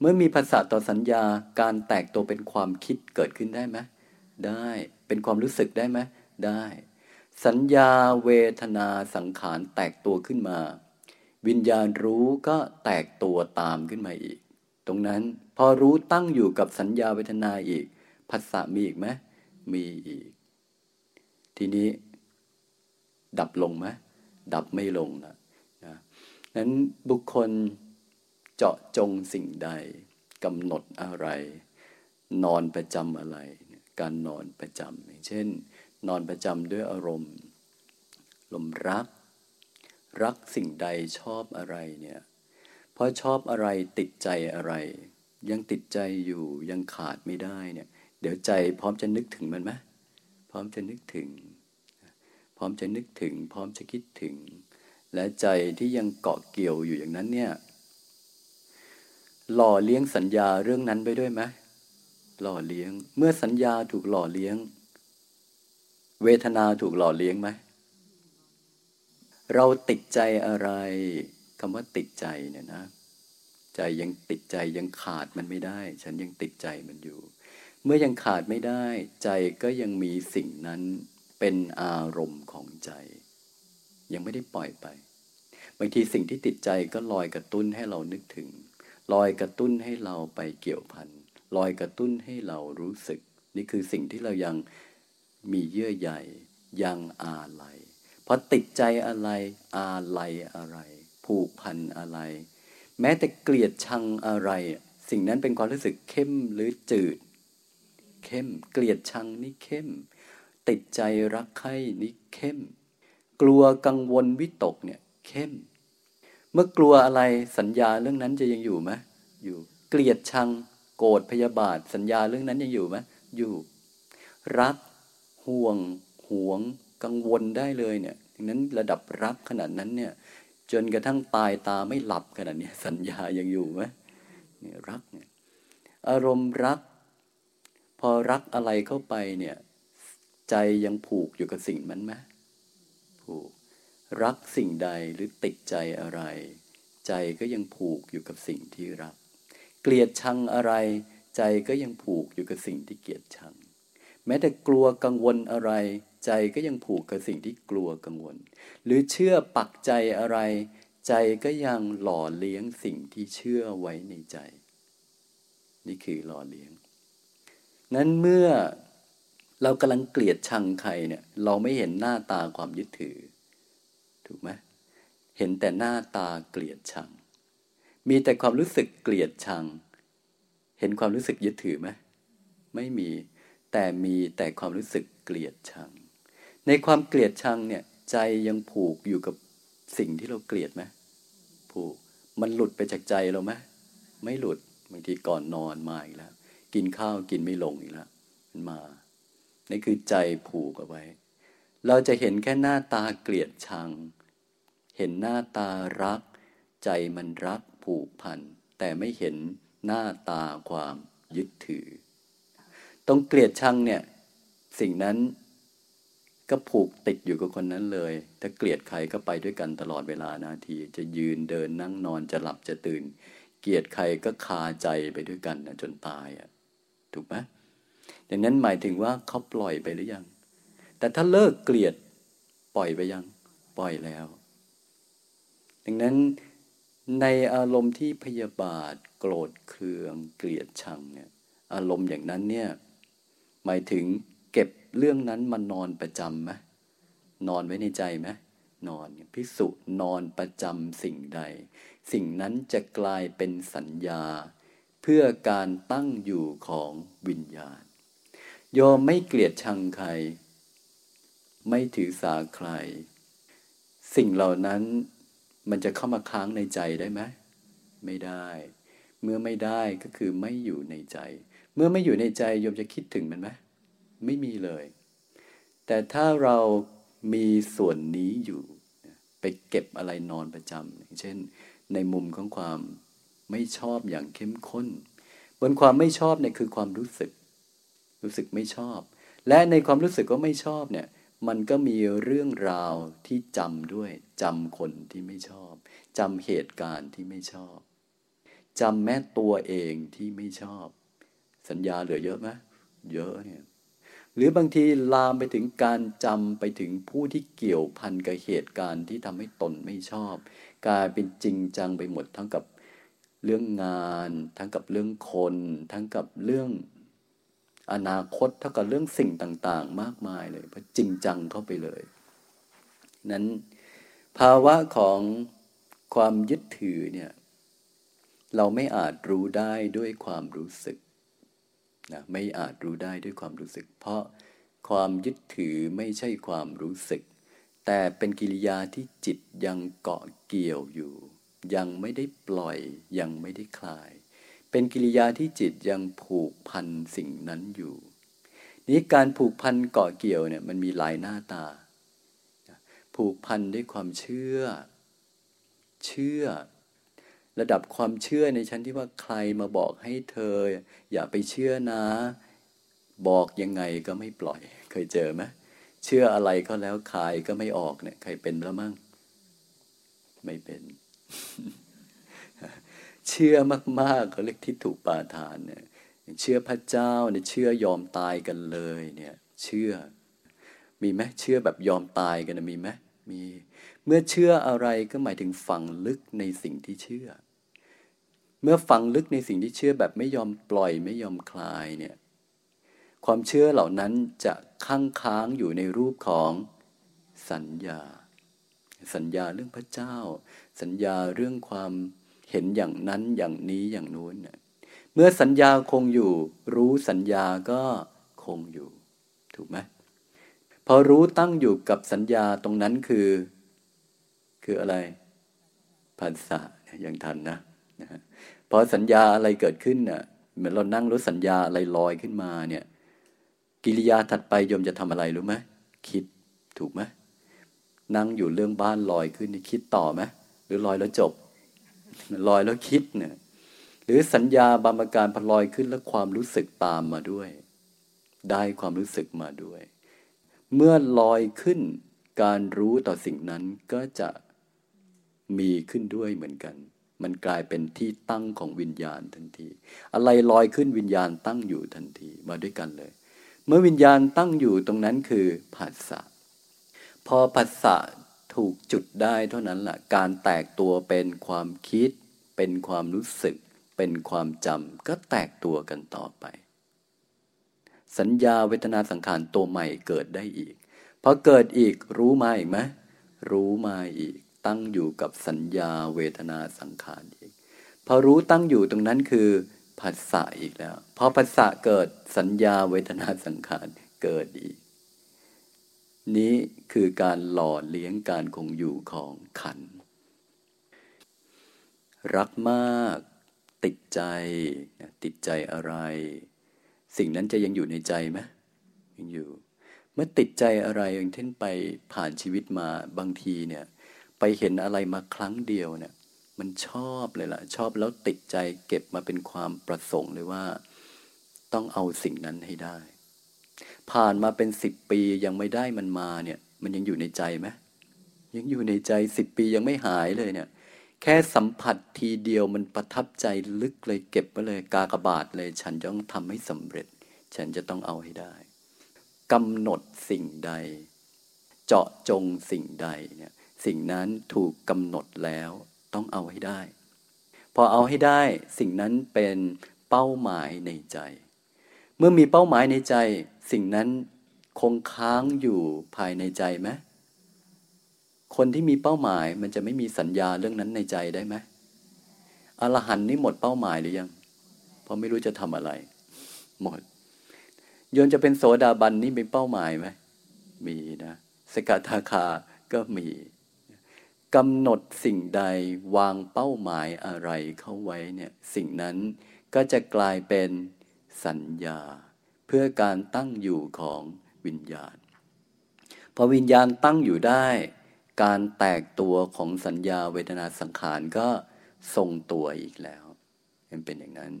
เมื่อมีภาษาต่อสัญญาการแตกตัวเป็นความคิดเกิดขึ้นได้ไหมได้ เป็นความรู้สึกได้ไหมได้ สัญญาเวทนาสังขารแตกตัวขึ้นมา วิญญาณรู้ก็แตกตัวตามขึ้นมาอีก ตรงนั้นพอรู้ตั้งอยู่กับสัญญาเวทนาอีกภาษามีอีกไหมมีอีก ทีนี้ ดับลงไหมดับไม่ลงนะนะนั้นบุคคลเจาะจงสิ่งใดกำหนดอะไร นอนประจำอะไร การนอนประจำอย่างเช่น นอนประจำด้วยอารมณ์ ลมรัก รักสิ่งใดชอบอะไรเนี่ยพอชอบอะไรติดใจอะไร ยังติดใจอยู่ยังขาดไม่ได้เนี่ยเดี๋ยวใจพร้อมจะนึกถึงมันไหมพร้อมจะนึกถึง พร้อมจะนึกถึง พร้อมจะคิดถึง และใจที่ยังเกาะเกี่ยวอยู่อย่างนั้นเนี่ยหล่อเลี้ยงสัญญาเรื่องนั้นไปด้วยไหมหล่อเลี้ยง เมื่อสัญญาถูกหล่อเลี้ยง เวทนาถูกหล่อเลี้ยงไหม เราติดใจอะไรคำว่าติดใจเนี่ยนะ ใจยังติดใจยังขาดมันไม่ได้ ฉันยังติดใจมันอยู่ เมื่อยังขาดไม่ได้ ใจก็ยังมีสิ่งนั้นเป็นอารมณ์ของใจ ยังไม่ได้ปล่อยไปบางทีสิ่งที่ติดใจก็ลอยกระตุ้นให้เรานึกถึง ลอยกระตุ้นให้เราไปเกี่ยวพันลอยกระตุ้นให้เรารู้สึก นี่คือสิ่งที่เรายัง มีเยื่อใยยังอาลัยเพราะติดใจอะไร อาลัยอะไร ผูกพันอะไร แม้แต่เกลียดชังอะไร สิ่งนั้นเป็นความรู้สึกเข้มหรือจืด เข้ม เกลียดชังนี่เข้ม ติดใจรักใคร่นี่เข้ม กลัวกังวลวิตกเนี่ยเข้ม เมื่อกลัวอะไรสัญญาเรื่องนั้นจะยังอยู่ไหมอยู่ เกลียดชัง โกรธพยาบาท สัญญาเรื่องนั้นยังอยู่ไหมอยู่ รัก ห่วงหวงกังวลได้เลยเนี่ยดังนั้นระดับรักขนาดนั้นเนี่ย จนกระทั่งตายตาไม่หลับขนาดนี้สัญญายังอยู่ไหมเนี่ยรักเนี่ยอารมณ์รัก พอรักอะไรเข้าไปเนี่ย ใจยังผูกอยู่กับสิ่งนั้นไหมผูก รักสิ่งใดหรือติดใจอะไร ใจก็ยังผูกอยู่กับสิ่งที่รัก เกลียดชังอะไร ใจก็ยังผูกอยู่กับสิ่งที่เกลียดชัง แม้แต่กลัวกังวลอะไร ใจก็ยังผูกกับสิ่งที่กลัวกังวล หรือเชื่อปักใจอะไร ใจก็ยังหล่อเลี้ยงสิ่งที่เชื่อไว้ในใจ นี่คือหล่อเลี้ยง นั้นเมื่อเรากำลังเกลียดชังใครเนี่ย เราไม่เห็นหน้าตาความยึดถือ ถูกไหมเห็นแต่หน้าตาเกลียดชัง มีแต่ความรู้สึกเกลียดชัง เห็นความรู้สึกยึดถือไหมไม่มี แต่มีแต่ความรู้สึกเกลียดชัง ในความเกลียดชังเนี่ย ใจยังผูกอยู่กับสิ่งที่เราเกลียดไหมผูกมันหลุดไปจากใจเราไหมไม่หลุดบางทีก่อนนอนมาอีกแล้ว กินข้าวกินไม่ลงอีกแล้วมันมานี่คือใจผูกเอาไว้ เราจะเห็นแค่หน้าตาเกลียดชัง เห็นหน้าตารัก ใจมันรักผูกพัน แต่ไม่เห็นหน้าตาความยึดถือ ตรงเกลียดชังเนี่ย สิ่งนั้นก็ผูกติดอยู่กับคนนั้นเลย ถ้าเกลียดใครก็ไปด้วยกันตลอดเวลานาที จะยืนเดินนั่งนอนจะหลับจะตื่น เกลียดใครก็คาใจไปด้วยกันนะจนตายอะ ถูกไหมดังนั้นหมายถึงว่าเขาปล่อยไปหรือยัง แต่ถ้าเลิกเกลียดปล่อยไปยัง ปล่อยแล้ว ดังนั้นในอารมณ์ที่พยาบาท โกรธเคือง เกลียดชังเนี่ย อารมณ์อย่างนั้นเนี่ย หมายถึงเก็บเรื่องนั้นมานอนประจำไหมนอนไว้ในใจไหมนอนพิสุนอนประจำสิ่งใด สิ่งนั้นจะกลายเป็นสัญญา เพื่อการตั้งอยู่ของวิญญาณโยมไม่เกลียดชังใคร ไม่ถือสาใคร สิ่งเหล่านั้นมันจะเข้ามาค้างในใจได้ไหม ไม่ได้ เมื่อไม่ได้ก็คือไม่อยู่ในใจ เมื่อไม่อยู่ในใจโยมจะคิดถึงมันไหมไม่มีเลย แต่ถ้าเรามีส่วนนี้อยู่ ไปเก็บอะไรนอนประจำอย่างเช่น ในมุมของความไม่ชอบอย่างเข้มข้น บนความไม่ชอบเนี่ยคือความรู้สึก รู้สึกไม่ชอบ และในความรู้สึกว่าไม่ชอบเนี่ยมันก็มีเรื่องราวที่จำด้วยจำคนที่ไม่ชอบจำเหตุการณ์ที่ไม่ชอบจำแม้ตัวเองที่ไม่ชอบ สัญญาเหลือเยอะไหมเยอะเนี่ยหรือบางทีลามไปถึงการจำไปถึงผู้ที่เกี่ยวพันกับเหตุการณ์ที่ทำให้ตนไม่ชอบ กลายเป็นจริงจังไปหมดทั้งกับเรื่องงาน ทั้งกับเรื่องคน ทั้งกับเรื่องอนาคตเท่ากับเรื่องสิ่งต่าง ๆ มากมายเลยเพราะจริงจังเข้าไปเลย นั้นภาวะของความยึดถือเนี่ยเราไม่อาจรู้ได้ด้วยความรู้สึก นะไม่อาจรู้ได้ด้วยความรู้สึก เพราะความยึดถือไม่ใช่ความรู้สึก แต่เป็นกิริยาที่จิตยังเกาะเกี่ยวอยู่ ยังไม่ได้ปล่อยยังไม่ได้คลาย เป็นกิริยาที่จิตยังผูกพันสิ่งนั้นอยู่ นี้การผูกพันเกาะเกี่ยวเนี่ยมันมีหลายหน้าตา ผูกพันด้วยความเชื่อ เชื่อ ระดับความเชื่อในชั้นที่ว่าใครมาบอกให้เธอ อย่าไปเชื่อนะ บอกยังไงก็ไม่ปล่อย เคยเจอไหมเชื่ออะไรก็แล้วคายก็ไม่ออกเนี่ย ใครเป็นแล้วมั่งไม่เป็น เชื่อมากๆเขาเรียกทิฏฐุปาทานเนี่ยเชื่อพระเจ้าเนี่ยเชื่อยอมตายกันเลยเนี่ย เชื่อ มีไหมเชื่อแบบยอมตายกันมีไหมมี เมื่อเชื่ออะไรก็หมายถึงฝังลึกในสิ่งที่เชื่อ เมื่อฝังลึกในสิ่งที่เชื่อแบบไม่ยอมปล่อยไม่ยอมคลายเนี่ยความเชื่อเหล่านั้นจะค้างค้างอยู่ในรูปของสัญญา สัญญาเรื่องพระเจ้า สัญญาเรื่องความเห็นอย่างนั้นอย่างนี้อย่างนู้นเมื่อสัญญาคงอยู่ รู้สัญญาก็คงอยู่ ถูกไหมพอรู้ตั้งอยู่กับสัญญาตรงนั้นคือ คืออะไรภาษาอย่างทันนะนะ พอสัญญาอะไรเกิดขึ้นน่ะ เหมือนเรานั่งรถสัญญาอะไรลอยขึ้นมาเนี่ย กิริยาถัดไปโยมจะทำอะไรรู้ไหมคิดถูกไหมนั่งอยู่เรื่องบ้านลอยขึ้นคิดต่อไหมหรือลอยแล้วจบลอยแล้วคิดเนี่ยหรือสัญญาบางประการพลอยขึ้นแล้วความรู้สึกตามมาด้วย ได้ความรู้สึกมาด้วย เมื่อลอยขึ้นการรู้ต่อสิ่งนั้นก็จะมีขึ้นด้วยเหมือนกัน มันกลายเป็นที่ตั้งของวิญญาณทันที อะไรลอยขึ้นวิญญาณตั้งอยู่ทันทีมาด้วยกันเลย เมื่อวิญญาณตั้งอยู่ตรงนั้นคือผัสสะพอผัสสะถูกจุดได้เท่านั้นแหละการแตกตัวเป็นความคิด เป็นความรู้สึก เป็นความจำก็แตกตัวกันต่อไป สัญญาเวทนาสังขารตัวใหม่เกิดได้อีกพอเกิดอีกรู้มาอีกไหมรู้มาอีก ตั้งอยู่กับสัญญาเวทนาสังขารอีกพอรู้ตั้งอยู่ตรงนั้นคือผัสสะอีกแล้วพอผัสสะเกิดสัญญาเวทนาสังขารเกิดอีก นี้คือการหล่อเลี้ยงการคงอยู่ของขัน รักมาก ติดใจติดใจอะไร สิ่งนั้นจะยังอยู่ในใจไหมยังอยู่ เมื่อติดใจอะไรอย่างเช่นไปผ่านชีวิตมาบางทีเนี่ย ไปเห็นอะไรมาครั้งเดียวเนี่ย มันชอบเลยล่ะ ชอบแล้วติดใจเก็บมาเป็นความประสงค์เลยว่า ต้องเอาสิ่งนั้นให้ได้ ผ่านมาเป็นสิบปียังไม่ได้มันมาเนี่ย มันยังอยู่ในใจไหมยังอยู่ในใจสิบปียังไม่หายเลยเนี่ย แค่สัมผัสทีเดียวมันประทับใจลึกเลยเก็บไว้เลย กากบาทเลย ฉันต้องทำให้สำเร็จ ฉันจะต้องเอาให้ได้กำหนดสิ่งใด เจาะจงสิ่งใดเนี่ย สิ่งนั้นถูกกำหนดแล้วต้องเอาให้ได้ พอเอาให้ได้สิ่งนั้นเป็นเป้าหมายในใจ เมื่อมีเป้าหมายในใจ สิ่งนั้นคงค้างอยู่ภายในใจไหมคนที่มีเป้าหมายมันจะไม่มีสัญญาเรื่องนั้นในใจได้ไหมอรหันนี่หมดเป้าหมายหรือยัง เพราะไม่รู้จะทำอะไร หมดโยนจะเป็นโสดาบันนี่มีเป้าหมายไหมมีนะ สกทาคาก็มี กำหนดสิ่งใดวางเป้าหมายอะไรเข้าไว้เนี่ยสิ่งนั้นก็จะกลายเป็นสัญญา เพื่อการตั้งอยู่ของวิญญาณพอวิญญาณตั้งอยู่ได้ การแตกตัวของสัญญาเวทนาสังขารก็ทรงตัวอีกแล้วมันเป็นอย่างนั้น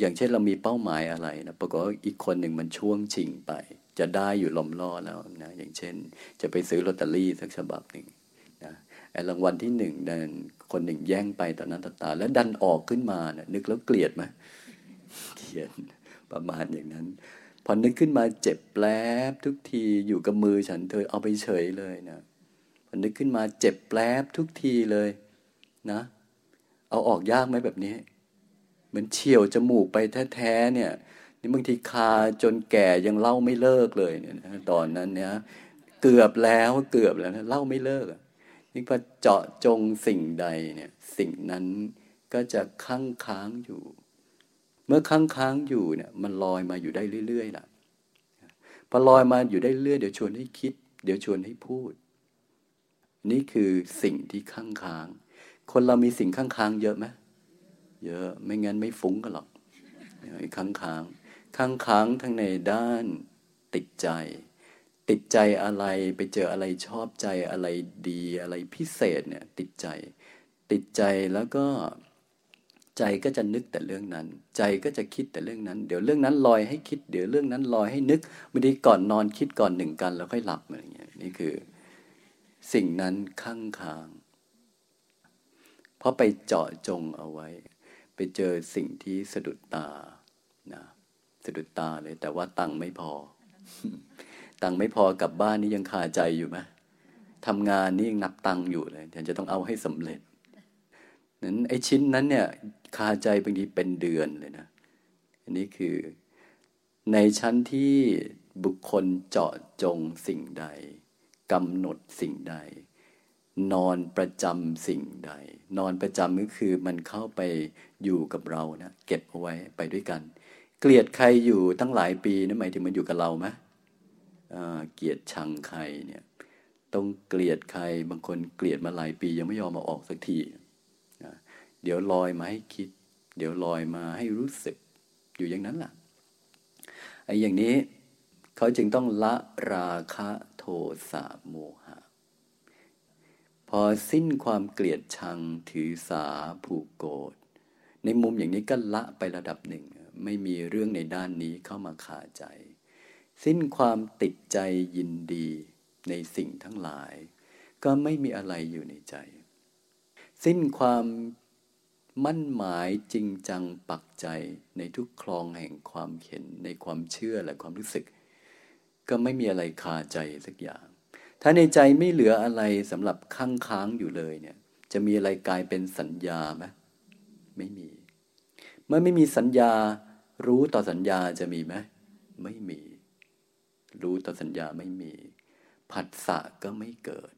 อย่างเช่นเรามีเป้าหมายอะไรนะปรากฏอีกคนหนึ่งมันช่วงชิงไป จะได้อยู่ลมล่อแล้วนะอย่างเช่น จะไปซื้อลอตเตอรี่สักฉบับหนึ่งนะไอ้รางวัลที่หนึ่งดันคนหนึ่งแย่งไปตอนนั้นตา แล้วดันออกขึ้นมานะนึกแล้วเกลียดไหมเกลียดประมาณอย่างนั้นพอนึกขึ้นมาเจ็บแปลบทุกทีอยู่กับมือฉันเธอเอาไปเฉยเลยนะพอนึกขึ้นมาเจ็บแปลบทุกทีเลยนะ เอาออกยากไหมแบบนี้ เหมือนเฉียวจมูกไปแท้ๆเนี่ย นี่บางทีคาจนแก่ยังเล่าไม่เลิกเลยเนี่ยนะตอนนั้นเนี่ยเกือบแล้วเกือบแล้วนะเล่าไม่เลิกนี่พอเจาะจงสิ่งใดเนี่ย สิ่งนั้นก็จะค้างค้างอยู่ เมื่อค้างค้างอยู่เนี่ย มันลอยมาอยู่ได้เรื่อยๆล่ะพอลอยมาอยู่ได้เรื่อยเดี๋ยวชวนให้คิด เดี๋ยวชวนให้พูด นี่คือสิ่งที่ค้างค้าง คนเรามีสิ่งค้างค้างเยอะไหมเยอะไม่งั้นไม่ฟุ้งกันหรอกค้างค้าง ค้างค้างทั้งในด้านติดใจ ติดใจอะไรไปเจออะไรชอบใจอะไรดีอะไรพิเศษเนี่ยติดใจ ติดใจแล้วก็ใจก็จะนึกแต่เรื่องนั้น ใจก็จะคิดแต่เรื่องนั้น เดี๋ยวเรื่องนั้นลอยให้คิด เดี๋ยวเรื่องนั้นลอยให้นึกบางทีก่อนนอนคิดก่อนหนึ่งกัน แล้วค่อยหลับอะไรเงี้ยนี่คือ สิ่งนั้นข้างค้าง เพราะไปเจาะจงเอาไว้ ไปเจอสิ่งที่สะดุดตา สะดุดตาเลย แต่ว่าตังค์ไม่พอ ตังค์ไม่พอกลับบ้านนี่ยังคาใจอยู่ไหมทำงานนี่ยังนับตังค์อยู่เลยฉันจะต้องเอาให้สำเร็จนั้นไอ้ชิ้นนั้นเนี่ยคาใจบางทีเป็นเดือนเลยนะ อันนี้คือในชั้นที่บุคคลเจาะจงสิ่งใดกำหนดสิ่งใด นอนประจำสิ่งใด นอนประจำก็คือมันเข้าไปอยู่กับเรานะเก็บเอาไว้ไปด้วยกัน เกลียดใครอยู่ตั้งหลายปีนั่นหมายถึงมันอยู่กับเราไหมเกลียดชังใครเนี่ยต้องเกลียดใครบางคนเกลียดมาหลายปียังไม่ยอมมาออกสักทีเดี๋ยวลอยมาให้คิด เดี๋ยวลอยมาให้รู้สึกอยู่อย่างนั้นล่ะไอ้อย่างนี้เขาจึงต้องละราคะโทสะโมหะ พอสิ้นความเกลียดชังถือสาผูกโกรธในมุมอย่างนี้ก็ละไประดับหนึ่ง ไม่มีเรื่องในด้านนี้เข้ามาขาใจ สิ้นความติดใจยินดีในสิ่งทั้งหลาย ก็ไม่มีอะไรอยู่ในใจ สิ้นความมั่นหมายจริงจังปักใจในทุกคลองแห่งความเห็นในความเชื่อและความรู้สึก ก็ไม่มีอะไรคาใจสักอย่าง ถ้าในใจไม่เหลืออะไรสำหรับค้างค้างอยู่เลยเนี่ย จะมีอะไรกลายเป็นสัญญาไหมไม่มี เมื่อไม่มีสัญญา รู้ต่อสัญญาจะมีไหมไม่มี รู้ต่อสัญญาไม่มี ผัสสะก็ไม่เกิด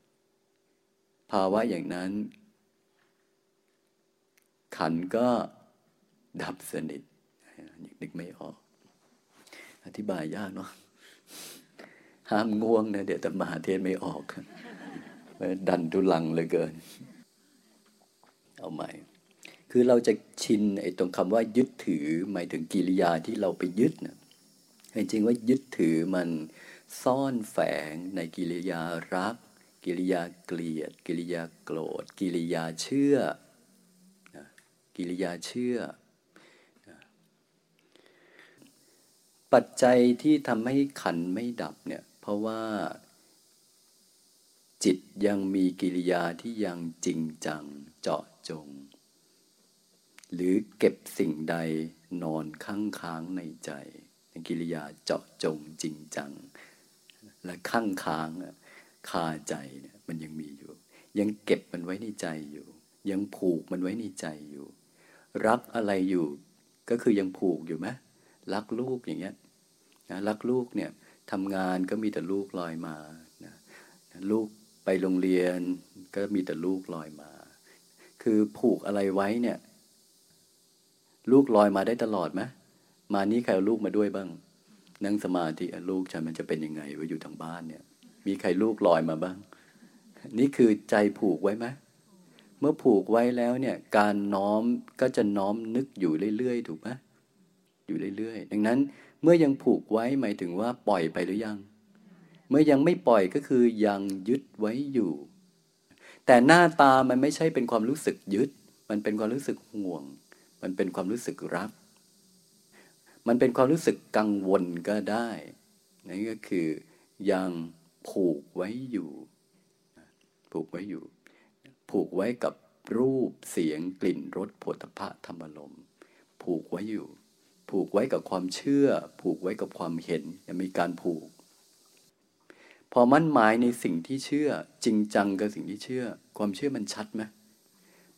ภาวะอย่างนั้น ขันก็ดับสนิทนึกไม่ออก อธิบายยากเนาะห้ามง่วงนะเดี๋ยวแต่มาเทศไม่ออก ดันทุลังเลยเกิน เอาใหม่ คือเราจะชินไอ้ตรงคำว่ายึดถือหมายถึงกิริยาที่เราไปยึดนะจริงว่ายึดถือมันซ่อนแฝงในกิริยารัก กิริยาเกลียด กิริยาโกรธ กิริยาเชื่อ กิริยาเชื่อ ปัจจัยที่ทำให้ขันไม่ดับเนี่ยเพราะว่าจิตยังมีกิริยาที่ยังจริงจังเจาะจง หรือเก็บสิ่งใดนอนค้างค้างในใจในกิริยาเจาะจงจริงจัง และข้างค้างคาใจเนี่ยมันยังมีอยู่ ยังเก็บมันไว้ในใจอยู่ ยังผูกมันไว้ในใจอยู่ รักอะไรอยู่ก็คือยังผูกอยู่ไหมรักลูกอย่างเงี้ยนะรักลูกเนี่ยทำงานก็มีแต่ลูกลอยมานะลูกไปโรงเรียนก็มีแต่ลูกลอยมา คือผูกอะไรไว้เนี่ย ลูกลอยมาได้ตลอดไหมมานี้ใครเอาลูกมาด้วยบ้าง นั่งสมาธิลูกฉันมันจะเป็นยังไงว่าอยู่ทางบ้านเนี่ย มีใครลูกลอยมาบ้าง นี่คือใจผูกไว้ไหมเมื่อผูกไว้แล้วเนี่ยการน้อมก็จะน้อมนึกอยู่เรื่อยๆ ถูกไหมอยู่เรื่อยๆ ดังนั้นเมื่อยังผูกไว้หมายถึงว่าปล่อยไปหรือยัง เมื่อยังไม่ปล่อยก็คือยังยึดไว้อยู่ แต่หน้าตามันไม่ใช่เป็นความรู้สึกยึด มันเป็นความรู้สึกห่วง มันเป็นความรู้สึกรัก มันเป็นความรู้สึกกังวลก็ได้นั่นก็คือยังผูกไว้อยู่ ผูกไว้อยู่ ผูกไว้กับรูปเสียงกลิ่นรสผลพะธรรมลมผูกไว้อยู่ ผูกไว้กับความเชื่อ ผูกไว้กับความเห็นยังมีการผูก พอมั่นหมายในสิ่งที่เชื่อ จริงจังกับสิ่งที่เชื่อ ความเชื่อมันชัดไหม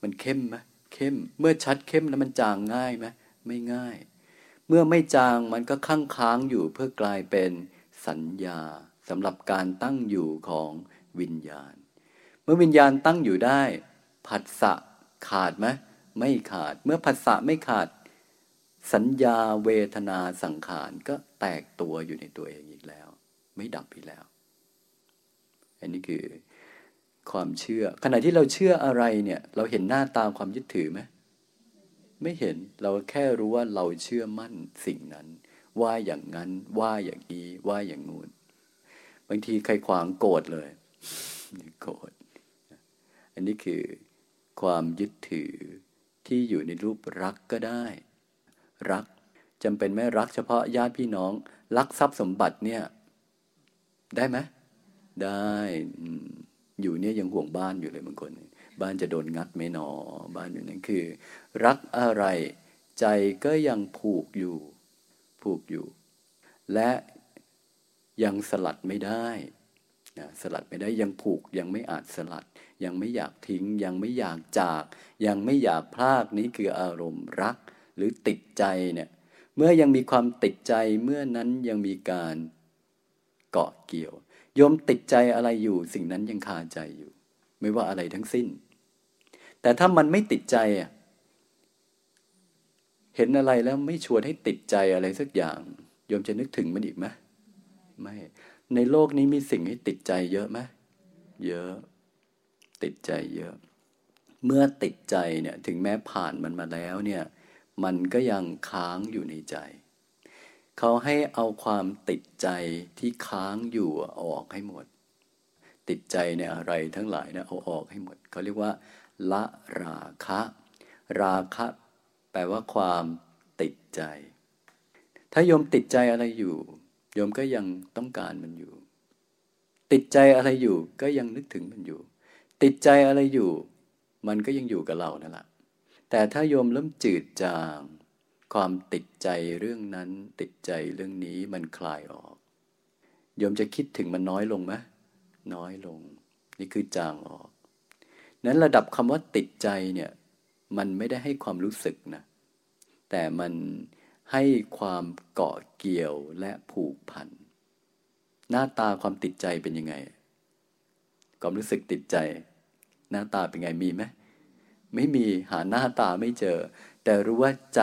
มันเข้มไหม เข้ม เมื่อชัดเข้มแล้วมันจางง่ายไหมไม่ง่าย เมื่อไม่จางมันก็ค้างค้างอยู่เพื่อกลายเป็นสัญญาสำหรับการตั้งอยู่ของวิญญาณ เมื่อวิญญาณตั้งอยู่ได้ ผัสสะขาดไหมไม่ขาด เมื่อผัสสะไม่ขาด สัญญาเวทนาสังขารก็แตกตัวอยู่ในตัวเองอีกแล้ว ไม่ดับอีกแล้ว อันนี้คือ ความเชื่อ ขณะที่เราเชื่ออะไรเนี่ย เราเห็นหน้าตาความยึดถือไหมไม่เห็นเราแค่รู้ว่าเราเชื่อมั่นสิ่งนั้น ว่าอย่างนั้นว่าอย่างนี้ว่าอย่างงู้นบางทีใครขวางโกรธเลยโกรธอันนี้คือความยึดถือที่อยู่ในรูปรักก็ได้ รักจำเป็นไหมรักเฉพาะญาติพี่น้อง รักทรัพย์สมบัติเนี่ย ได้ไหมได้ อยู่เนี่ยยังห่วงบ้านอยู่เลยบางคน บ้านจะโดนงัดไม่หนอ บ้านอยู่นั้นคือ รักอะไรใจก็ยังผูกอยู่ ผูกอยู่ และยังสลัดไม่ได้นะสลัดไม่ได้ยังผูกยังไม่อาจสลัด ยังไม่อยากทิ้ง ยังไม่อยากจาก ยังไม่อยากพลากนี้คืออารมณ์รักหรือติดใจเนี่ยเมื่อยังมีความติดใจเมื่อนั้นยังมีการเกาะเกี่ยว โยมติดใจอะไรอยู่ สิ่งนั้นยังคาใจอยู่ ไม่ว่าอะไรทั้งสิ้น แต่ถ้ามันไม่ติดใจเห็นอะไรแล้วไม่ชวนให้ติดใจอะไรสักอย่างโยมจะนึกถึงมันอีกไหมไม่ ในโลกนี้มีสิ่งให้ติดใจเยอะไหมเยอะ ติดใจเยอะ เมื่อติดใจเนี่ย ถึงแม้ผ่านมันมาแล้วเนี่ย มันก็ยังค้างอยู่ในใจ เขาให้เอาความติดใจที่ค้างอยู่ออกให้หมด ติดใจในอะไรทั้งหลายนะเอาออกให้หมดเขาเรียกว่า ละราคะ ราคะ แปลว่าความติดใจ ถ้าโยมติดใจอะไรอยู่ โยมก็ยังต้องการมันอยู่ ติดใจอะไรอยู่ก็ยังนึกถึงมันอยู่ ติดใจอะไรอยู่ มันก็ยังอยู่กับเรานั่นแหละแต่ถ้าโยมเริ่มจืดจาง ความติดใจเรื่องนั้นติดใจเรื่องนี้มันคลายออกโยมจะคิดถึงมันน้อยลงไหมน้อยลง นี่คือจางออก นั้นระดับคำว่าติดใจเนี่ยมันไม่ได้ให้ความรู้สึกนะแต่มันให้ความเกาะเกี่ยวและผูกพัน หน้าตาความติดใจเป็นยังไง ความรู้สึกติดใจ หน้าตาเป็นไงมีไหมไม่มีหาหน้าตาไม่เจอ แต่รู้ว่าใจ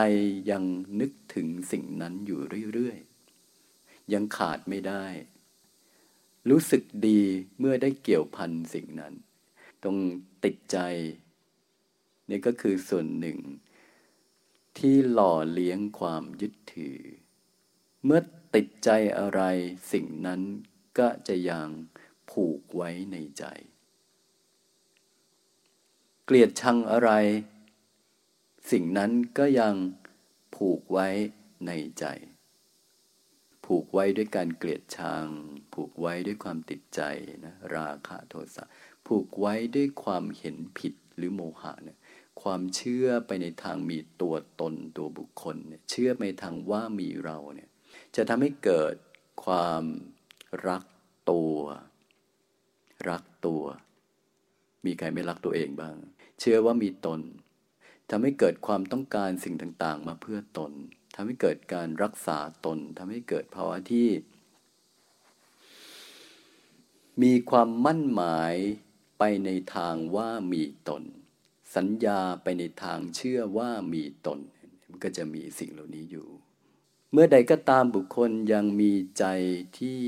ยังนึกถึงสิ่งนั้นอยู่เรื่อยๆ ยังขาดไม่ได้ รู้สึกดีเมื่อได้เกี่ยวพันสิ่งนั้น ตรงติดใจ นี่ก็คือส่วนหนึ่ง ที่หล่อเลี้ยงความยึดถือ เมื่อติดใจอะไรสิ่งนั้นก็จะยังผูกไว้ในใจ เกลียดชังอะไร สิ่งนั้นก็ยังผูกไว้ในใจ ผูกไว้ด้วยการเกลียดชัง ผูกไว้ด้วยความติดใจนะราคะโทสะผูกไว้ด้วยความเห็นผิดหรือโมหะเนี่ยความเชื่อไปในทางมีตัวตนตัวบุคคลเนี่ยเชื่อไปทางว่ามีเราเนี่ยจะทำให้เกิดความรักตัว รักตัว มีใครไม่รักตัวเองบ้าง เชื่อว่ามีตน ทำให้เกิดความต้องการสิ่งต่างๆ มาเพื่อตนทำให้เกิดการรักษาตนทำให้เกิดภาวะที่ มีความมั่นหมายไปในทางว่ามีตน สัญญาไปในทางเชื่อว่ามีตน มันก็จะมีสิ่งเหล่านี้อยู่ เมื่อใดก็ตามบุคคลยังมีใจที่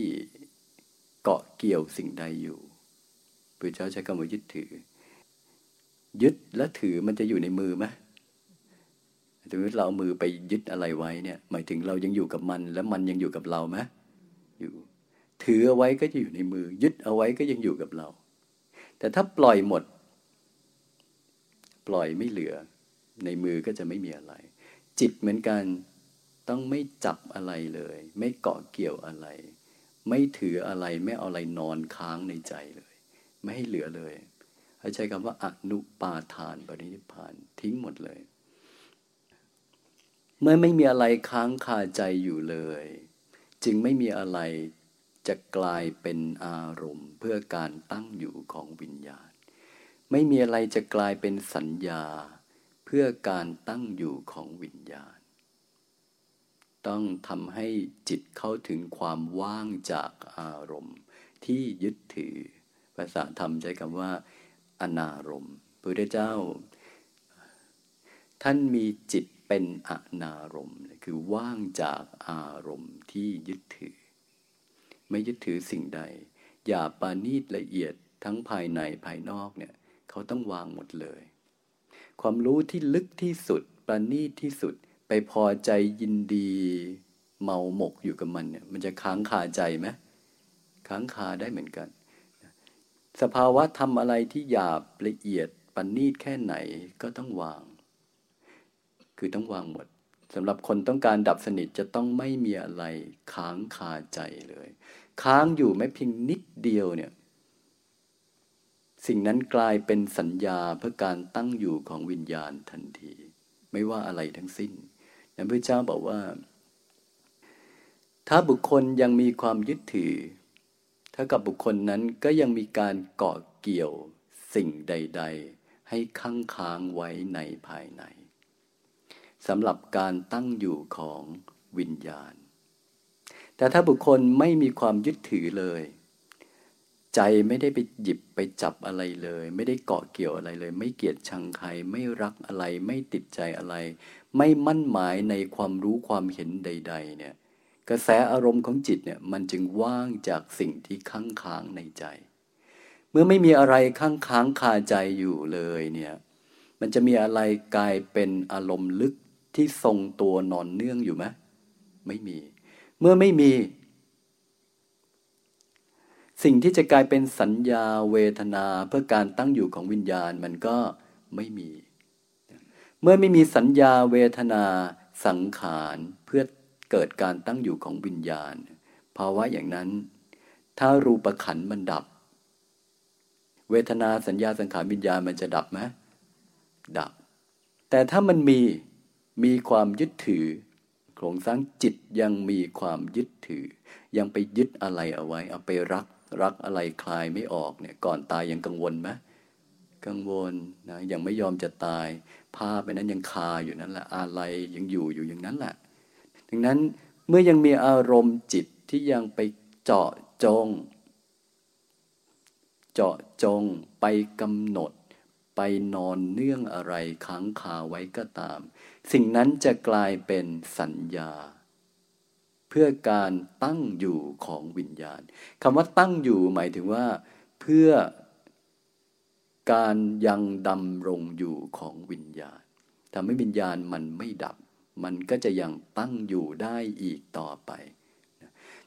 เกาะเกี่ยวสิ่งใดอยู่พระเจ้าใช้คำว่ายึดถือ ยึดและถือมันจะอยู่ในมือไหมสมมติเราเอามือไปยึดอะไรไว้เนี่ย หมายถึงเรายังอยู่กับมัน แล้วมันยังอยู่กับเราไหมอยู่ ถือเอาไว้ก็จะอยู่ในมือ ยึดเอาไว้ก็ยังอยู่กับเรา แต่ถ้าปล่อยหมด ปล่อยไม่เหลือ ในมือก็จะไม่มีอะไร จิตเหมือนกันต้องไม่จับอะไรเลย ไม่เกาะเกี่ยวอะไร ไม่ถืออะไรไม่เอาอะไรนอนค้างในใจเลย ไม่ให้เหลือเลย ใช้คำว่าอนุปาทานปรินิพานทิ้งหมดเลย เมื่อไม่มีอะไรค้างคาใจอยู่เลย จึงไม่มีอะไรจะกลายเป็นอารมณ์เพื่อการตั้งอยู่ของวิญญาณ ไม่มีอะไรจะกลายเป็นสัญญา เพื่อการตั้งอยู่ของวิญญาณ ต้องทำให้จิตเข้าถึงความว่างจากอารมณ์ที่ยึดถือ ภาษาธรรมใช้คำว่า อนารมณ์พระพุทธเจ้า ท่านมีจิตเป็นอนารมณ์คือว่างจากอารมณ์ที่ยึดถือ ไม่ยึดถือสิ่งใด อย่าปานีตละเอียดทั้งภายในภายนอกเนี่ยเขาต้องวางหมดเลย ความรู้ที่ลึกที่สุดปานีตที่สุดไปพอใจยินดีเมาหมกอยู่กับมันเนี่ยมันจะค้างคาใจไหมค้างคาได้เหมือนกัน สภาวะทำอะไรที่หยาบละเอียดปนนีตแค่ไหนก็ต้องวาง คือต้องวางหมดสำหรับคนต้องการดับสนิทจะต้องไม่มีอะไรค้างคาใจเลย ค้างอยู่แม้เพียงนิดเดียวเนี่ย สิ่งนั้นกลายเป็นสัญญาเพื่อการตั้งอยู่ของวิญญาณทันที ไม่ว่าอะไรทั้งสิ้นนั้นพระเจ้าบอกว่า ถ้าบุคคลยังมีความยึดถือ ถ้ากับบุคคลนั้นก็ยังมีการเกาะเกี่ยวสิ่งใด ๆ ให้ค้างค้างไว้ในภายในสำหรับการตั้งอยู่ของวิญญาณ แต่ถ้าบุคคลไม่มีความยึดถือเลย ใจไม่ได้ไปหยิบไปจับอะไรเลย ไม่ได้เกาะเกี่ยวอะไรเลย ไม่เกียดชังใครไม่รักอะไร ไม่ติดใจอะไร ไม่มั่นหมายในความรู้ความเห็นใด ๆ เนี่ย กระแสอารมณ์ของจิตเนี่ยมันจึงว่างจากสิ่งที่ค้างค้างในใจ เมื่อไม่มีอะไรค้างค้างคาใจอยู่เลยเนี่ยมันจะมีอะไรกลายเป็นอารมณ์ลึกที่ทรงตัวนอนเนื่องอยู่ไหมไม่มี เมื่อไม่มี สิ่งที่จะกลายเป็นสัญญาเวทนาเพื่อการตั้งอยู่ของวิญญาณมันก็ไม่มี เมื่อไม่มีสัญญาเวทนาสังขารเพื่อ เกิดการตั้งอยู่ของวิญญาณ ภาวะอย่างนั้น ถ้ารูปขันมันดับ เวทนาสัญญาสังขารวิญญาณมันจะดับไหมดับ แต่ถ้ามันมีมีความยึดถือโครงสร้างจิตยังมีความยึดถือ ยังไปยึดอะไรเอาไว้ เอาไปรักรักอะไรคลายไม่ออกเนี่ยก่อนตายยังกังวลไหมกังวลนะยังไม่ยอมจะตาย ภาพไปนั้นยังคาอยู่นั่นแหละอะไรยังอยู่อยู่อย่างนั้นแหละ ดังนั้นเมื่อยังมีอารมณ์จิตที่ยังไปเจาะจง เจาะจงไปกำหนด ไปนอนเนื่องอะไรค้างคาไว้ก็ตาม สิ่งนั้นจะกลายเป็นสัญญา เพื่อการตั้งอยู่ของวิญญาณคำว่าตั้งอยู่หมายถึงว่า เพื่อการยังดำรงอยู่ของวิญญาณทำให้วิญญาณมันไม่ดับ มันก็จะยังตั้งอยู่ได้อีกต่อไป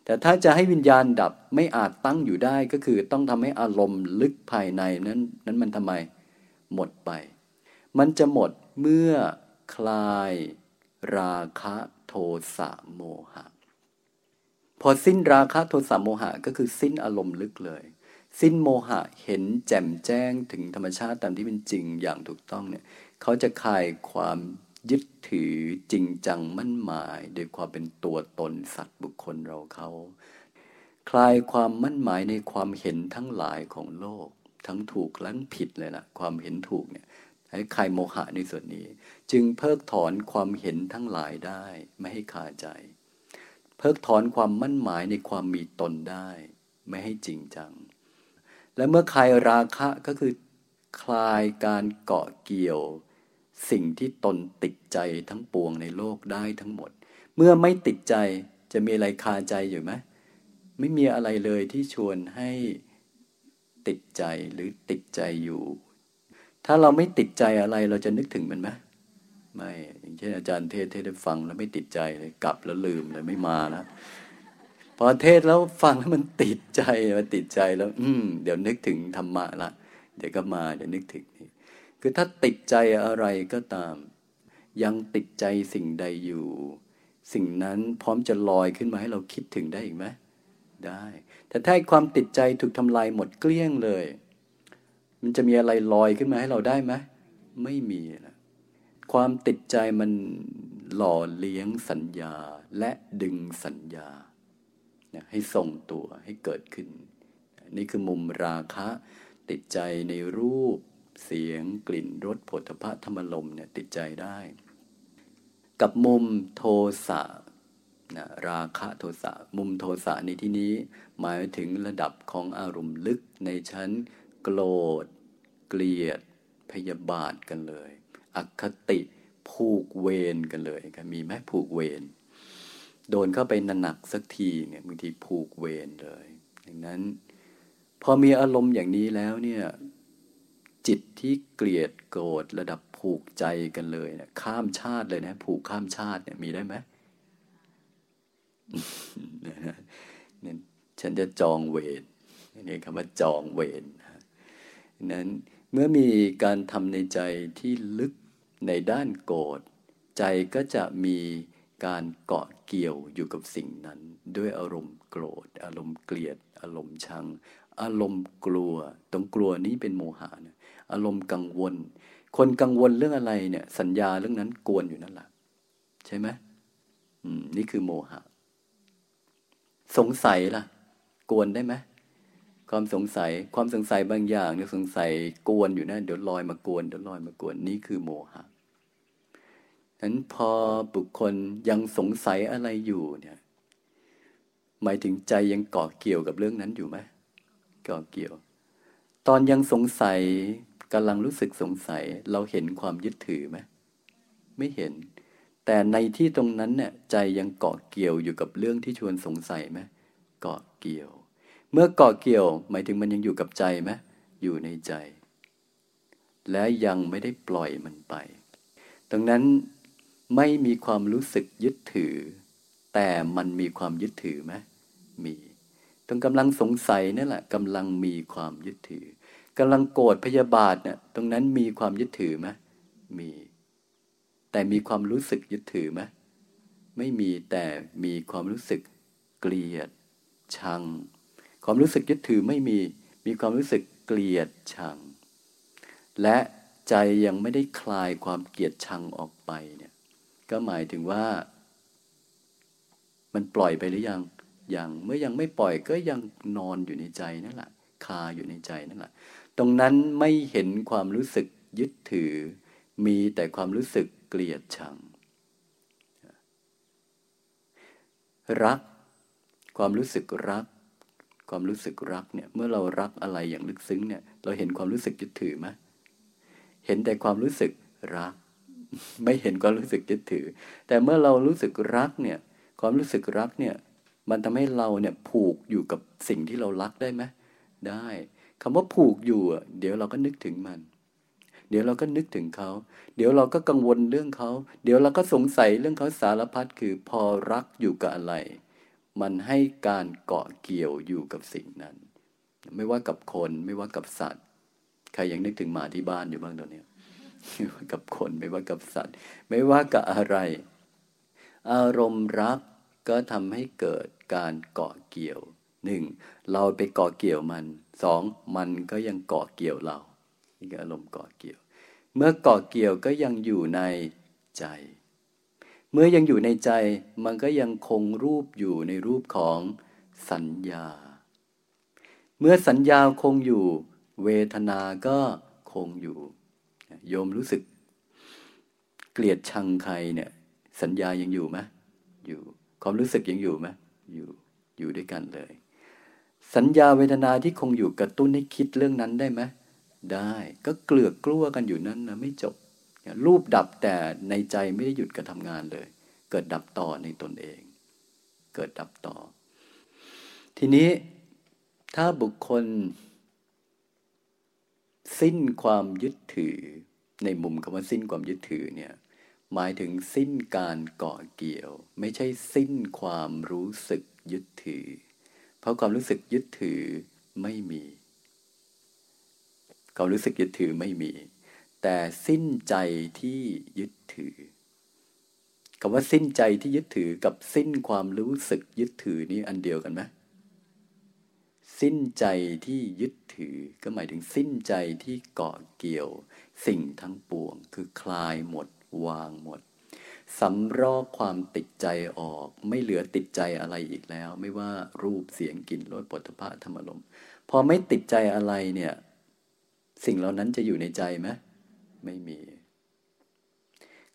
แต่ถ้าจะให้วิญญาณดับไม่อาจตั้งอยู่ได้ก็คือต้องทำให้อารมณ์ลึกภายในนั้นนั้นมันทำไมหมดไป มันจะหมดเมื่อคลายราคะโทสะโมหะ พอสิ้นราคะโทสะโมหะก็คือสิ้นอารมณ์ลึกเลย สิ้นโมหะเห็นแจ่มแจ้งถึงธรรมชาติตามที่เป็นจริงอย่างถูกต้องเนี่ยเขาจะคลายความ ยึดถือจริงจังมั่นหมายโดยความเป็นตัวตนสัตว์บุคคลเราเขา คลายความมั่นหมายในความเห็นทั้งหลายของโลก ทั้งถูกและผิดเลยนะความเห็นถูกเนี่ยให้คลายโมหะในส่วนนี้ จึงเพิกถอนความเห็นทั้งหลายได้ไม่ให้คาใจ เพิกถอนความมั่นหมายในความมีตนได้ ไม่ให้จริงจัง และเมื่อคลายราคะก็คือคลายการเกาะเกี่ยว สิ่งที่ตนติดใจทั้งปวงในโลกได้ทั้งหมด เมื่อไม่ติดใจจะมีอะไรคาใจอยู่ไหมไม่มีอะไรเลยที่ชวนให้ติดใจหรือติดใจอยู่ ถ้าเราไม่ติดใจอะไรเราจะนึกถึงมันไหมไม่อย่างเช่นอาจารย์เทศเทศได้ฟังแล้วไม่ติดใจเลยกลับแล้วลืมเลยไม่มาแล้วพอเทศแล้วฟังแล้วมันติดใจมันติดใจแล้ว อืมเดี๋ยวนึกถึงธรรมะละเดี๋ยวก็มาเดี๋ยวนึกถึงนี่ คือถ้าติดใจอะไรก็ตาม ยังติดใจสิ่งใดอยู่ สิ่งนั้นพร้อมจะลอยขึ้นมาให้เราคิดถึงได้อีกไหมได้ แต่ถ้าความติดใจถูกทำลายหมดเกลี้ยงเลย มันจะมีอะไรลอยขึ้นมาให้เราได้ไหมไม่มีนะความติดใจมันหล่อเลี้ยงสัญญาและดึงสัญญาให้ส่งตัวให้เกิดขึ้น นี่คือมุมราคะ ติดใจในรูป เสียง กลิ่นรสผลพระธรรมลมเนี่ยติดใจได้ กับมุมโทสะนะราคะโทสะมุมโทสะในที่นี้หมายถึงระดับของอารมณ์ลึกในชั้น โกรธ เกลียด พยาบาทกันเลย อคติผูกเวรกันเลยมีไหมผูกเวรโดนเข้าไปหนักสักทีเนี่ยบางทีผูกเวรเลยดังนั้น พอมีอารมณ์อย่างนี้แล้วเนี่ย จิตที่เกลียดโกรธระดับผูกใจกันเลยเนะข้ามชาติเลยนะ ผูกข้ามชาติเนี่ยมีได้ไหมนี่ฉันจะจองเวรนี่คำว่าจองเวรนั้นเมื่อมีการทำในใจที่ลึกในด้านโกรธใจก็จะมีการเกาะเกี่ยวอยู่กับสิ่งนั้น ด้วยอารมณ์โกรธ อารมณ์เกลียด อารมณ์ชัง อารมณ์กลัว ตรงกลัวนี้เป็นโมหะนะ อารมณ์กังวล คนกังวลเรื่องอะไรเนี่ย สัญญาเรื่องนั้นกวนอยู่นั่นแหละใช่ไหมอืมนี่คือโมหะ สงสัยล่ะ กวนได้ไหมความสงสัยความสงสัยบางอย่างเนี่ยสงสัยกวนอยู่นะเดี๋ยวลอยมากวนเดี๋ยวลอยมากวนนี่คือโมหะนั้นพอบุคคลยังสงสัยอะไรอยู่เนี่ย หมายถึงใจยังเกาะเกี่ยวกับเรื่องนั้นอยู่ไหมเกาะเกี่ยว ตอนยังสงสัย กำลังรู้สึกสงสัยเราเห็นความยึดถือไหมไม่เห็น แต่ในที่ตรงนั้นเนี่ยใจยังเกาะเกี่ยวอยู่กับเรื่องที่ชวนสงสัยไหมเกาะเกี่ยว เมื่อเกาะเกี่ยว หมายถึงมันยังอยู่กับใจไหมอยู่ในใจ และยังไม่ได้ปล่อยมันไปดังนั้นไม่มีความรู้สึกยึดถือ แต่มันมีความยึดถือไหมมี ตรงกำลังสงสัยนั่นแหละกำลังมีความยึดถือ กำลังโกรธพยาบาทเนี่ยตรงนั้นมีความยึดถือไหมมี แต่มีความรู้สึกยึดถือไหมไม่มีแต่มีความรู้สึกเกลียด ชัง ความรู้สึกยึดถือไม่มี มีความรู้สึกเกลียดชัง และใจยังไม่ได้คลายความเกลียดชังออกไปเนี่ยก็หมายถึงว่า มันปล่อยไปหรือยังยังเมื่อยังไม่ปล่อยก็ยังนอนอยู่ในใจนั่นแหละคาอยู่ในใจนั่นแหละ ตรงนั้นไม่เห็นความรู้สึกยึดถือ มีแต่ความรู้สึกเกลียดชัง รัก ความรู้สึกรัก ความรู้สึกรักเนี่ย เมื่อเรารักอะไรอย่างลึกซึ้งเนี่ย เราเห็นความรู้สึกยึดถือไหมเห็นแต่ความรู้สึกรัก ไม่เห็นความรู้สึกยึดถือ แต่เมื่อเรารู้สึกรักเนี่ย ความรู้สึกรักเนี่ย มันทำให้เราเนี่ยผูกอยู่กับสิ่งที่เรารักได้ไหมได้ คำว่าผูกอยู่เดี๋ยวเราก็นึกถึงมัน เดี๋ยวเราก็นึกถึงเขา เดี๋ยวเราก็กังวลเรื่องเขา เดี๋ยวเราก็สงสัยเรื่องเขาสารพัดคือพอรักอยู่กับอะไร มันให้การเกาะเกี่ยวอยู่กับสิ่งนั้น ไม่ว่ากับคนไม่ว่ากับสัตว์ ใครยังนึกถึงหมาที่บ้านอยู่บ้างตอนนี้ไม่ว่ากับคนไม่ว่ากับสัตว์ ไม่ว่ากับอะไร อารมณ์รักก็ทำให้เกิดการเกาะเกี่ยวหนึ่งเราไปเกาะเกี่ยวมัน สองมันก็ยังเกาะเกี่ยวเรานี่ก็อารมณ์เกาะเกี่ยว เมื่อเกาะเกี่ยวก็ยังอยู่ในใจ เมื่อยังอยู่ในใจมันก็ยังคงรูปอยู่ในรูปของสัญญา เมื่อสัญญาคงอยู่ เวทนาก็คงอยู่ โยมรู้สึก เกลียดชังใครเนี่ย สัญญายังอยู่ไหมอยู่ ความรู้สึกยังอยู่ไหมอยู่ อยู่ด้วยกันเลย สัญญาเวทนาที่คงอยู่กระตุ้นให้คิดเรื่องนั้นได้ไหมได้ก็เกลือกกลัวกันอยู่นั้นนะไม่จบ รูปดับแต่ในใจไม่ได้หยุดการทำงานเลย เกิดดับต่อในตนเอง เกิดดับต่อ ทีนี้ถ้าบุคคล สิ้นความยึดถือ ในมุมคำว่าสิ้นความยึดถือเนี่ยหมายถึงสิ้นการเกาะเกี่ยว ไม่ใช่สิ้นความรู้สึกยึดถือ เพราะความรู้สึกยึดถือไม่มีความรู้สึกยึดถือไม่มี แต่สิ้นใจที่ยึดถือคำว่าสิ้นใจที่ยึดถือกับสิ้นความรู้สึกยึดถือนี้อันเดียวกันไหมสิ้นใจที่ยึดถือก็หมายถึงสิ้นใจที่เกาะเกี่ยว สิ่งทั้งปวง คือคลายหมด วางหมด สำรอกความติดใจออก ไม่เหลือติดใจอะไรอีกแล้ว ไม่ว่ารูปเสียงกลิ่นรสปุถะธรรมลมพอไม่ติดใจอะไรเนี่ย สิ่งเหล่านั้นจะอยู่ในใจไหมไม่มี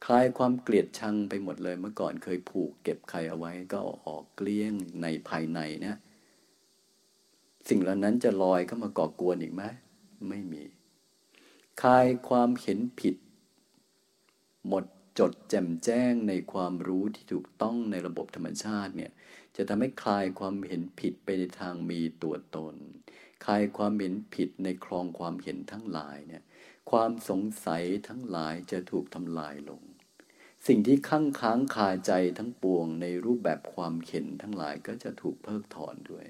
คลายความเกลียดชังไปหมดเลยเมื่อก่อนเคยผูกเก็บใครเอาไว้ก็ออกเกลี้ยงในภายในนะสิ่งเหล่านั้นจะลอยเข้ามาก่อกวนอีกไหมไม่มี คลายความเห็นผิด หมด จดแจ่มแจ้งในความรู้ที่ถูกต้องในระบบธรรมชาติเนี่ยจะทำให้คลายความเห็นผิดไปในทางมีตัวตน คลายความเห็นผิดในคลองความเห็นทั้งหลายเนี่ยความสงสัยทั้งหลายจะถูกทำลายลง สิ่งที่ข้างค้างคาใจทั้งปวงในรูปแบบความเข็นทั้งหลายก็จะถูกเพิกถอนด้วย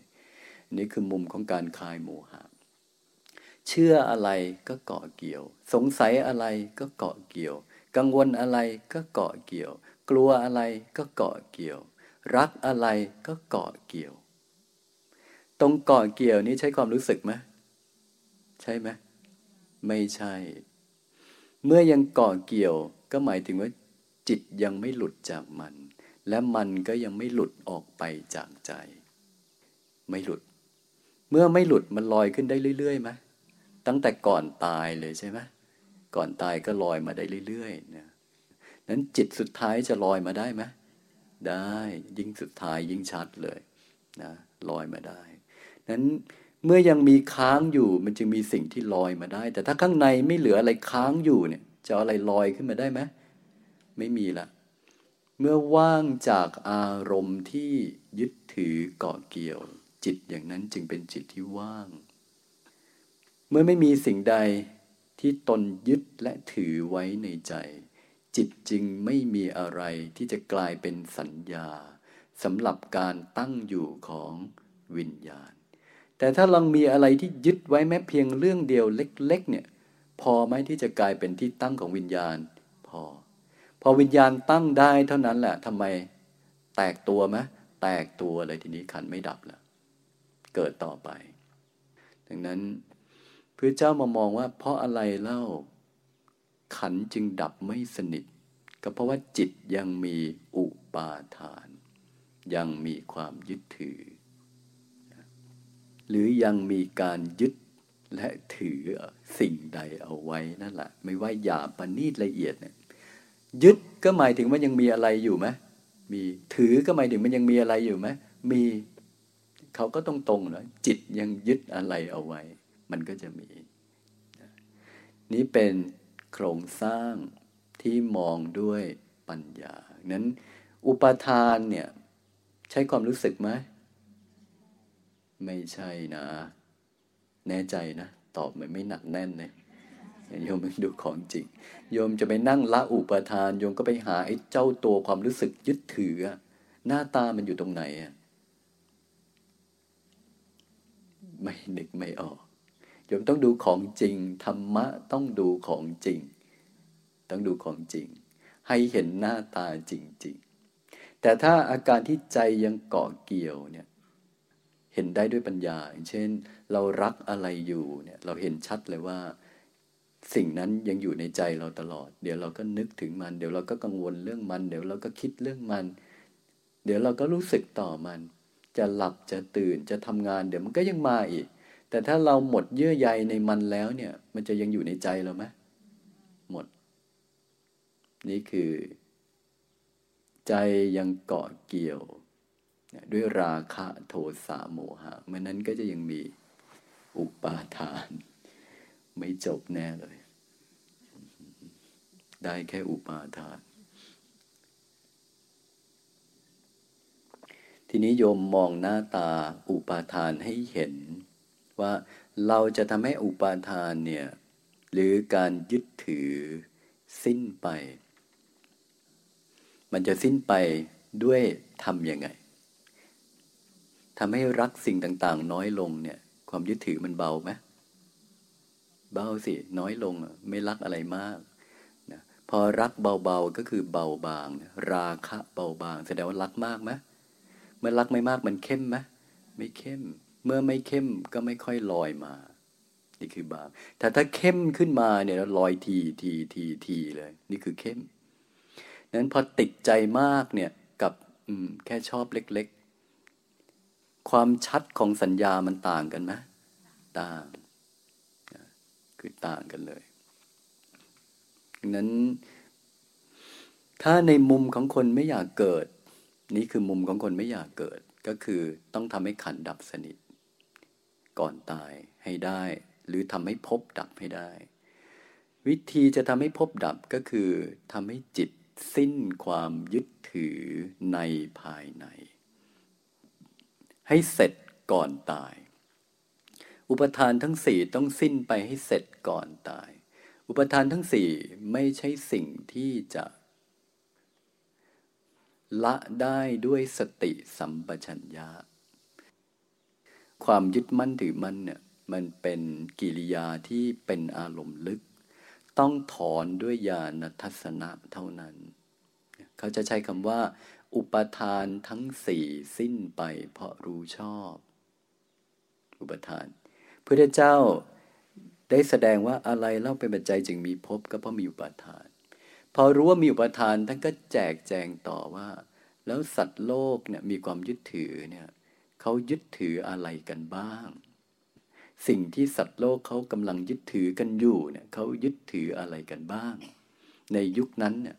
นี่คือมุมของการคลายโมหะเชื่ออะไรก็เกาะเกี่ยว สงสัยอะไรก็เกาะเกี่ยว กังวลอะไรก็เกาะเกี่ยว กลัวอะไรก็เกาะเกี่ยว รักอะไรก็เกาะเกี่ยว ตรงเกาะเกี่ยวนี้ใช้ความรู้สึกไหมใช่ไหมไม่ใช่ เมื่อยังเกาะเกี่ยว ก็หมายถึงว่า จิตยังไม่หลุดจากมัน และมันก็ยังไม่หลุดออกไปจากใจ ไม่หลุด เมื่อไม่หลุดมันลอยขึ้นได้เรื่อยๆไหมตั้งแต่ก่อนตายเลยใช่ไหม ก่อนตายก็ลอยมาได้เรื่อยๆนะนั้นจิตสุดท้ายจะลอยมาได้ไหมได้ยิ่งสุดท้ายยิ่งชัดเลยนะลอยมาได้นั้นเมื่อยังมีค้างอยู่มันจึงมีสิ่งที่ลอยมาได้ แต่ถ้าข้างในไม่เหลืออะไรค้างอยู่เนี่ย จะอะไรลอยขึ้นมาได้ไหมไม่มีละ เมื่อว่างจากอารมณ์ที่ยึดถือเกาะเกี่ยว จิตอย่างนั้นจึงเป็นจิตที่ว่าง เมื่อไม่มีสิ่งใด ที่ตนยึดและถือไว้ในใจ จิตจึงไม่มีอะไรที่จะกลายเป็นสัญญาสำหรับการตั้งอยู่ของวิญญาณ แต่ถ้าลองมีอะไรที่ยึดไว้แม้เพียงเรื่องเดียวเล็ก ๆ เนี่ย พอไหมที่จะกลายเป็นที่ตั้งของวิญญาณ พอ พอวิญญาณตั้งได้เท่านั้นแหละทำไม แตกตัวไหมแตกตัวเลยทีนี้ขันไม่ดับล้วเกิดต่อไป ดังนั้น พระเจ้ามามองว่าเพราะอะไรเล่า ขันจึงดับไม่สนิท ก็เพราะว่าจิตยังมีอุปาทาน ยังมีความยึดถือ หรือยังมีการยึดและถือสิ่งใดเอาไว้นั่นแหละ ไม่ว่าหยาบปณีตละเอียดเนี่ยยึดก็หมายถึงว่ายังมีอะไรอยู่ไหมมีถือก็หมายถึงมันยังมีอะไรอยู่ไหมมีเขาก็ต้องตรงนะจิตยังยึดอะไรเอาไว้ มันก็จะมี นี้เป็นโครงสร้างที่มองด้วยปัญญา นั้น อุปทานเนี่ย ใช้ความรู้สึกไหม ไม่ใช่นะ แน่ใจนะ ตอบมันไม่หนักแน่นเลยโยมดูของจริง โยมจะไปนั่งละอุปทาน โยมก็ไปหาไอ้เจ้าตัวความรู้สึกยึดถือ หน้าตามันอยู่ตรงไหนอะไม่นึกไม่ออก โยมต้องดูของจริง ธรรมะต้องดูของจริง ต้องดูของจริง ให้เห็นหน้าตาจริง ๆ แต่ถ้าอาการที่ใจยังเกาะเกี่ยวเนี่ยเห็นได้ด้วยปัญญา เช่น เรารักอะไรอยู่เนี่ยเราเห็นชัดเลยว่า สิ่งนั้นยังอยู่ในใจเราตลอด เดี๋ยวเราก็นึกถึงมัน เดี๋ยวเราก็กังวลเรื่องมัน เดี๋ยวเราก็คิดเรื่องมัน เดี๋ยวเราก็รู้สึกต่อมัน จะหลับจะตื่นจะทำงาน เดี๋ยวมันก็ยังมาอีก แต่ถ้าเราหมดเยื่อใยในมันแล้วเนี่ย มันจะยังอยู่ในใจเราไหมหมด นี่คือ ใจยังเกาะเกี่ยว ด้วยราคะโทสะโมหะเมื่อนั้นก็จะยังมีอุปาทาน ไม่จบแน่เลย ได้แค่อุปาทาน ทีนี้โยมมองหน้าตาอุปาทานให้เห็น ว่าเราจะทำให้อุปาทานเนี่ยหรือการยึดถือสิ้นไป มันจะสิ้นไปด้วยทำยังไงทำให้รักสิ่งต่างๆ น้อยลงเนี่ยความยึดถือมันเบาไหมเบาสิ น้อยลงไม่รักอะไรมากนะพอรักเบาๆก็คือเบาบาง ราคะเบาบาง แสดงว่ารักมากไหมเมื่อรักไม่มากมันเข้มไหมไม่เข้ม เมื่อไม่เข้มก็ไม่ค่อยลอยมา นี่คือบาง แต่ถ้าเข้มขึ้นมาเนี่ยลอยทีทีทีทีเลย นี่คือเข้มนั้นพอติดใจมากเนี่ยกับแค่ชอบเล็กความชัดของสัญญามันต่างกันไหมต่างคือต่างกันเลยดังนั้น ถ้าในมุมของคนไม่อยากเกิด นี่คือมุมของคนไม่อยากเกิด ก็คือต้องทำให้ขันดับสนิท ก่อนตายให้ได้ หรือทำให้พบดับให้ได้ วิธีจะทำให้พบดับก็คือทำให้จิตสิ้นความยึดถือในภายใน ให้เสร็จก่อนตาย อุปทานทั้งสี่ต้องสิ้นไปให้เสร็จก่อนตาย อุปทานทั้งสี่ไม่ใช่สิ่งที่จะละได้ด้วยสติสัมปชัญญะ ความยึดมั่นถือมั่นเนี่ยมันเป็นกิริยาที่เป็นอารมณ์ลึก ต้องถอนด้วยญาณทัศนะเท่านั้น เขาจะใช้คำว่า อุปทานทั้งสี่สิ้นไปเพราะรู้ชอบ อุปทานพระเจ้าได้แสดงว่าอะไรเล่าเป็นปัจจัยจึงมีภพก็เพราะมีอุปทาน พอรู้ว่ามีอุปทานท่านก็แจกแจงต่อว่า แล้วสัตว์โลกเนี่ยมีความยึดถือเนี่ย เขายึดถืออะไรกันบ้าง สิ่งที่สัตว์โลกเขากำลังยึดถือกันอยู่เนี่ยเขายึดถืออะไรกันบ้าง ในยุคนั้นเนี่ย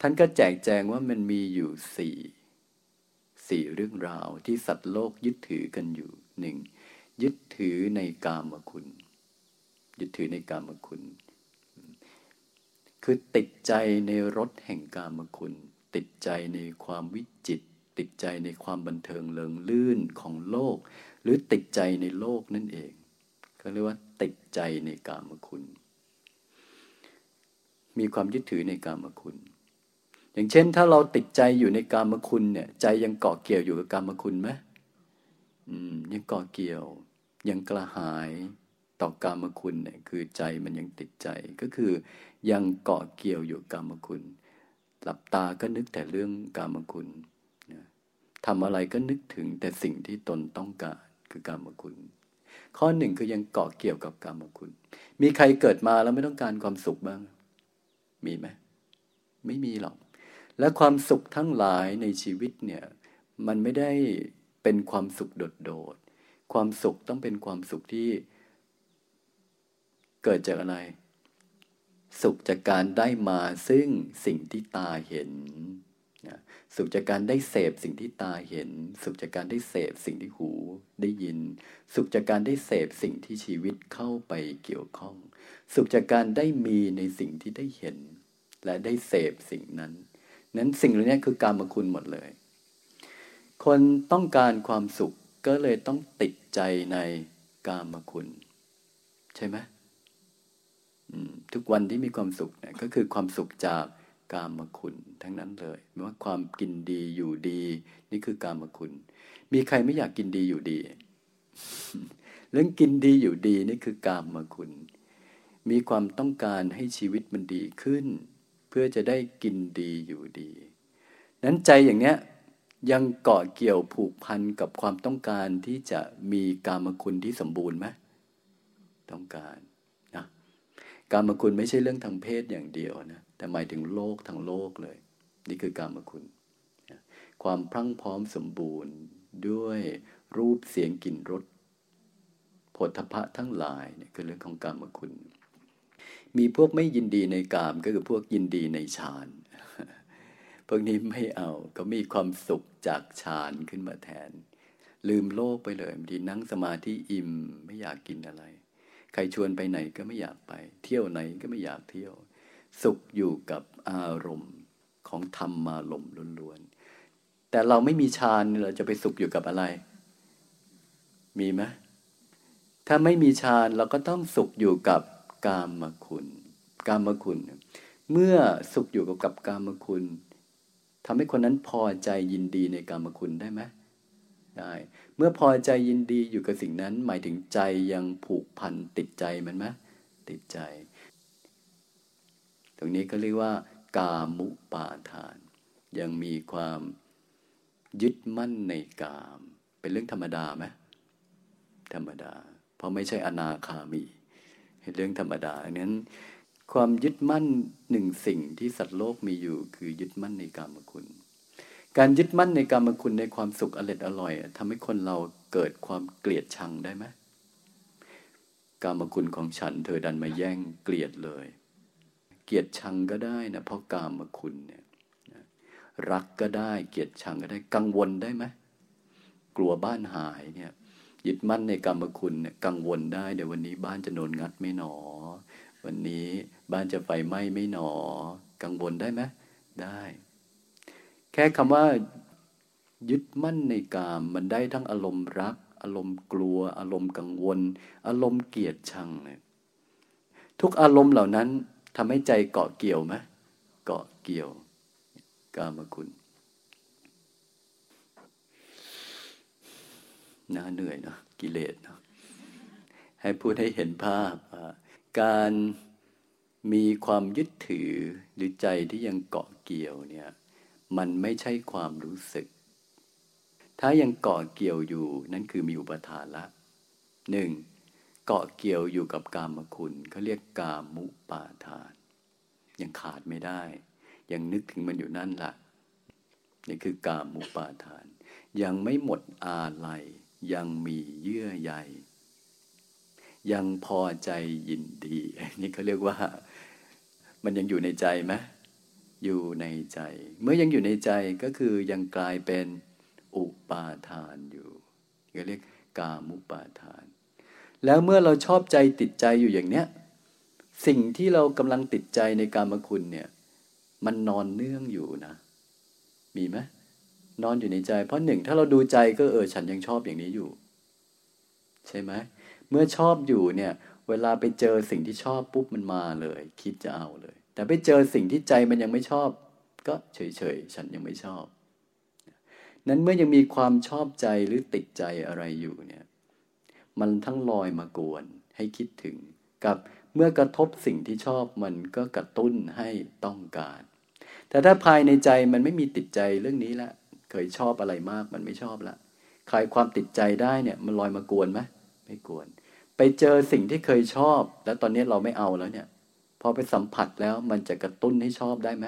ท่านก็แจกแจงว่ามันมีอยู่สี่สี่เรื่องราวที่สัตว์โลกยึดถือกันอยู่หนึ่งยึดถือในกามคุณ ยึดถือในกามคุณ คือติดใจในรสแห่งกามคุณ ติดใจในความวิจิต ติดใจในความบันเทิงเลิงลื่นของโลก หรือติดใจในโลกนั่นเองเขาเรียกว่าติดใจในกามคุณ มีความยึดถือในกามคุณ อย่างเช่น ถ้าเราติดใจอยู่ในกามคุณเนี่ย ใจยังเกาะเกี่ยวอยู่กับกามคุณไหมอืมยังเกาะเกี่ยว ยังกระหายต่อกามคุณเนี่ยคือใจมันยังติดใจก็คือ ยังเกาะเกี่ยวอยู่กามคุณ หลับตาก็นึกแต่เรื่องกามคุณ ทำอะไรก็นึกถึงแต่สิ่งที่ตนต้องการคือกามคุณ ข้อหนึ่งคือยังเกาะเกี่ยวกับกามคุณ มีใครเกิดมาแล้วไม่ต้องการความสุขบ้าง มีไหมไม่มีหรอก และความสุขทั้งหลายในชีวิตเนี่ย มันไม่ได้เป็นความสุขโดดๆความสุขต้องเป็นความสุขที่เกิดจากอะไร สุขจากการได้มาซึ่งสิ่งที่ตาเห็น สุขจากการได้เสพสิ่งที่ตาเห็น สุขจากการได้เสพสิ่งที่หูได้ยิน สุขจากการได้เสพสิ่งที่ชีวิตเข้าไปเกี่ยวข้อง สุขจากการได้มีในสิ่งที่ได้เห็น และได้เสพสิ่งนั้น นั้นสิ่งเหล่านี้คือการมคุณหมดเลย คนต้องการความสุขก็เลยต้องติดใจในกามคุณ ใช่ไหมทุกวันที่มีความสุขเนี่ยก็คือความสุขจาก กามคุณทั้งนั้นเลยไม่ว่าความกินดีอยู่ดี นี่คือกามคุณ มีใครไม่อยากกินดีอยู่ดี เรื่องกินดีอยู่ดีนี่คือกามมาคุณ มีความต้องการให้ชีวิตมันดีขึ้น เพื่อจะได้กินดีอยู่ดี นั้นใจอย่างเนี้ยยังเกาะเกี่ยวผูกพันกับความต้องการที่จะมีกามคุณที่สมบูรณ์ไหมต้องการ การมคุณไม่ใช่เรื่องทางเพศอย่างเดียวนะแต่หมายถึงโลกทั้งโลกเลย นี่คือการมคุณความพรั่งพร้อมสมบูรณ์ด้วยรูปเสียงกลิ่นรสผลทพะทั้งหลายเนี่ยคือเรื่องของกามคุณ มีพวกไม่ยินดีในกามก็คือพวกยินดีในฌาน พวกนี้ไม่เอาก็มีความสุขจากฌานขึ้นมาแทน ลืมโลกไปเลยบางทีนั่งสมาธิอิ่มไม่อยากกินอะไร ใครชวนไปไหนก็ไม่อยากไป เที่ยวไหนก็ไม่อยากเที่ยว สุขอยู่กับอารมณ์ของธรรมาลมณ์ล้วนๆแต่เราไม่มีฌานเราจะไปสุขอยู่กับอะไร มีไหมถ้าไม่มีฌานเราก็ต้องสุขอยู่กับกามคุณกามคุณ เมื่อสุขอยู่กับกามคุณทำให้คนนั้นพอใจยินดีในกรรมคุณได้ไหมได้ เมื่อพอใจยินดีอยู่กับสิ่งนั้น หมายถึงใจยังผูกพันติดใจมันไหมติดใจ ตรงนี้ก็เรียกว่า กามุปาทาน ยังมีความยึดมั่นในกาม เป็นเรื่องธรรมดาไหมธรรมดา เพราะไม่ใช่อนาคามีเรื่องธรรมดาอันนั้น ความยึดมั่นหนึ่งสิ่งที่สัตว์โลกมีอยู่คือยึดมั่นในกรรมคุณ การยึดมั่นในกรรมคุณในความสุขอร่อยอร่อยทำให้คนเราเกิดความเกลียดชังได้ไหมกรรมคุณของฉันเธอดันมาแย่งเกลียดเลย เกลียดชังก็ได้นะเพราะกรรมคุณเนี่ยรักก็ได้เกลียดชังก็ได้กังวลได้ไหมกลัวบ้านหายเนี่ยยึดมั่นในกรรมคุณเนี่ยกังวลได้เดี๋ยววันนี้บ้านจะโดนงัดไม่หนอ วันนี้บ้านจะไฟไหม้ไม่หนอ กังวลได้ไหมได้ แค่คำว่ายึดมั่นในกามมันได้ทั้งอารมณ์รัก อารมณ์กลัว อารมณ์กังวล อารมณ์เกลียดชังเนี่ยทุกอารมณ์เหล่านั้นทำให้ใจเกาะเกี่ยวไหมเกาะเกี่ยว กามคุณน่าเหนื่อยเนาะกิเลสเนาะให้พูดให้เห็นภาพ การมีความยึดถือหรือใจที่ยังเกาะเกี่ยวเนี่ย มันไม่ใช่ความรู้สึก ถ้ายังเกาะเกี่ยวอยู่นั่นคือมีอุปทานละหนึ่งเกาะเกี่ยวอยู่กับกามคุณเขาเรียกกามุปาทาน ยังขาดไม่ได้ ยังนึกถึงมันอยู่นั่นละนี่คือกามุปาทาน ยังไม่หมดอาลัยยังมีเยื่อใยยังพอใจยินดีนี่เขาเรียกว่า มันยังอยู่ในใจไหม อยู่ในใจ เมื่อยังอยู่ในใจก็คือยังกลายเป็นอุปาทานอยู่ก็เรียกกามุปาทาน แล้วเมื่อเราชอบใจติดใจอยู่อย่างเนี้ยสิ่งที่เรากำลังติดใจในกามคุณเนี่ย มันนอนเนื่องอยู่นะ มีไหมนอนอยู่ในใจ เพราะหนึ่งถ้าเราดูใจก็เออฉันยังชอบอย่างนี้อยู่ ใช่ไหมเมื่อชอบอยู่เนี่ย เวลาไปเจอสิ่งที่ชอบปุ๊บมันมาเลย คิดจะเอาเลย แต่ไปเจอสิ่งที่ใจมันยังไม่ชอบ ก็เฉยๆ ฉันยังไม่ชอบ นั้นเมื่อยังมีความชอบใจหรือติดใจอะไรอยู่เนี่ย มันทั้งลอยมากวนให้คิดถึง กับเมื่อกระทบสิ่งที่ชอบมันก็กระตุ้นให้ต้องการ แต่ถ้าภายในใจมันไม่มีติดใจเรื่องนี้ละ เคยชอบอะไรมากมันไม่ชอบละคลายความติดใจได้เนี่ย มันลอยมากวนไหมไม่กวน ไปเจอสิ่งที่เคยชอบ แล้วตอนนี้เราไม่เอาแล้วเนี่ย พอไปสัมผัสแล้วมันจะกระตุ้นให้ชอบได้ไหม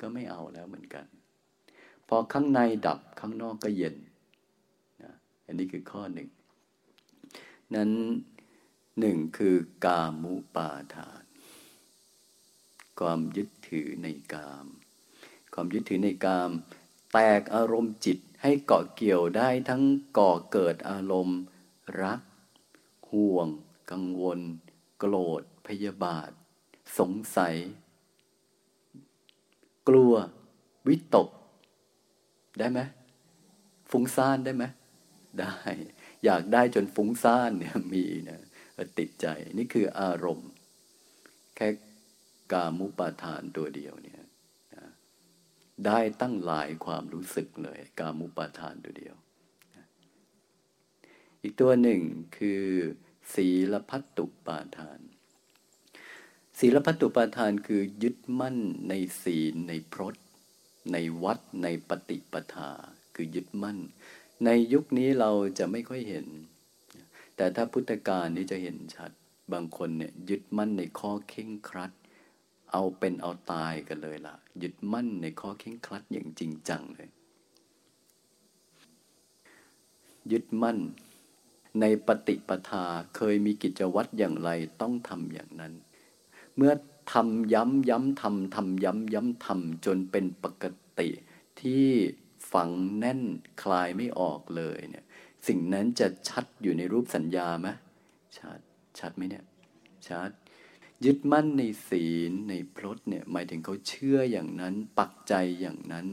ก็ไม่เอาแล้วเหมือนกัน พอข้างในดับข้างนอกก็เย็นนะอันนี้คือข้อหนึ่ง นั้นหนึ่งคือกามุปาทาน ความยึดถือในกาม ความยึดถือในกาม แตกอารมณ์จิตให้เกาะเกี่ยวได้ทั้งก่อเกิดอารมณ์ รัก ห่วง กังวล โกรธ พยาบาท สงสัย กลัว วิตก ได้ไหมฟุ้งซ่านได้ไหมได้ อยากได้จนฟุ้งซ่านเนี่ยมีนะติดใจนี่คืออารมณ์ แค่กามุปาทานตัวเดียวเนี่ยได้ตั้งหลายความรู้สึกเลย กามุปาทานตัวเดียวอีกตัวหนึ่งคือ ศีลพัตตุปาทาน ศีลพัตตุปาทานคือยึดมั่นในศีลในพรตในวัดในปฏิปทา คือยึดมั่น ในยุคนี้เราจะไม่ค่อยเห็น แต่ถ้าพุทธกาลนี้จะเห็นชัด บางคนเนี่ยยึดมั่นในข้อเข่งครัด เอาเป็นเอาตายกันเลยล่ะ ยึดมั่นในข้อเข่งครัดอย่างจริงจังเลย ยึดมั่นในปฏิปทาเคยมีกิจวัตรอย่างไรต้องทำอย่างนั้น เมื่อทำย้ำย้ำทำทำย้ำย้ำทำจนเป็นปกติที่ฝังแน่นคลายไม่ออกเลยเนี่ยสิ่งนั้นจะชัดอยู่ในรูปสัญญาไหมชัดชัดไหมเนี่ยชัดยึดมั่นในศีลในพรตเนี่ยหมายถึงเขาเชื่ออย่างนั้นปักใจอย่างนั้น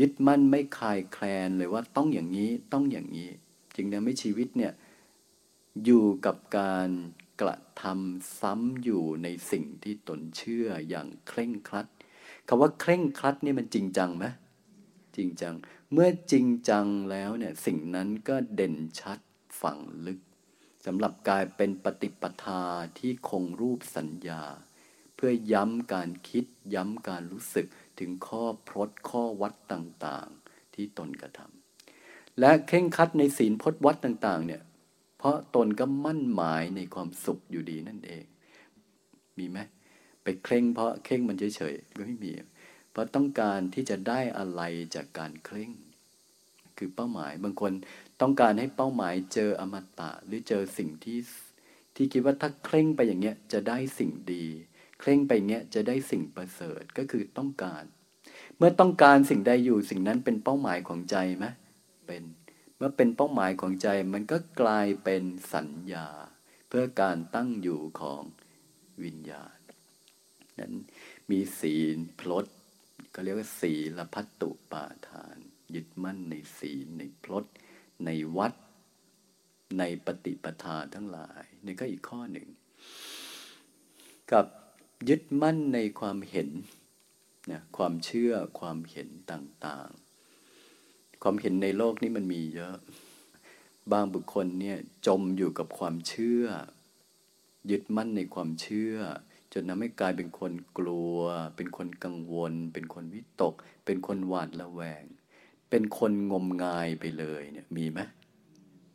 ยึดมั่นไม่คลายแคลนเลยว่าต้องอย่างนี้ต้องอย่างนี้ จึงทำให้ชีวิตเนี่ยอยู่กับการ กระทำซ้ำอยู่ในสิ่งที่ตนเชื่ออย่างเคร่งครัดคำว่าเคร่งครัดนี่มันจริงจังไหมจริงจัง เมื่อจริงจังแล้วเนี่ยสิ่งนั้นก็เด่นชัดฝังลึกสำหรับกลายเป็นปฏิปทาที่คงรูปสัญญา เพื่อย้ำการคิดย้ำการรู้สึกถึงข้อพรตข้อวัดต่างๆ ที่ตนกระทำและเข่งคัดในศีลพจน์วัดต่างๆเนี่ย เพราะตนก็มั่นหมายในความสุขอยู่ดีนั่นเอง มีไหมไปเคร่งเพราะเคร่งมันเฉยๆก็ไม่มี เพราะต้องการที่จะได้อะไรจากการเคร่ง คือเป้าหมายบางคนต้องการให้เป้าหมายเจออมตะ หรือเจอสิ่งที่ที่คิดว่าถ้าเคร่งไปอย่างเงี้ยจะได้สิ่งดี เคร่งไปเงี้ยจะได้สิ่งประเสริฐก็คือต้องการ เมื่อต้องการสิ่งใดอยู่สิ่งนั้นเป็นเป้าหมายของใจไหมเป็น เมื่อเป็นเป้าหมายของใจมันก็กลายเป็นสัญญา เพื่อการตั้งอยู่ของวิญญาณ นั้นมีศีลพลดก็เรียกว่าศีลพัตตุปาทาน ยึดมั่นในศีลในพลดในวัด ในปฏิปทาทั้งหลายนี่ก็อีกข้อหนึ่ง กับยึดมั่นในความเห็นนะความเชื่อความเห็นต่าง ความเห็นในโลกนี้มันมีเยอะ บางบุคคลเนี่ยจมอยู่กับความเชื่อ ยึดมั่นในความเชื่อ จนทำให้กลายเป็นคนกลัว เป็นคนกังวล เป็นคนวิตก เป็นคนหวาดระแวง เป็นคนงมงายไปเลยเนี่ยมีไหม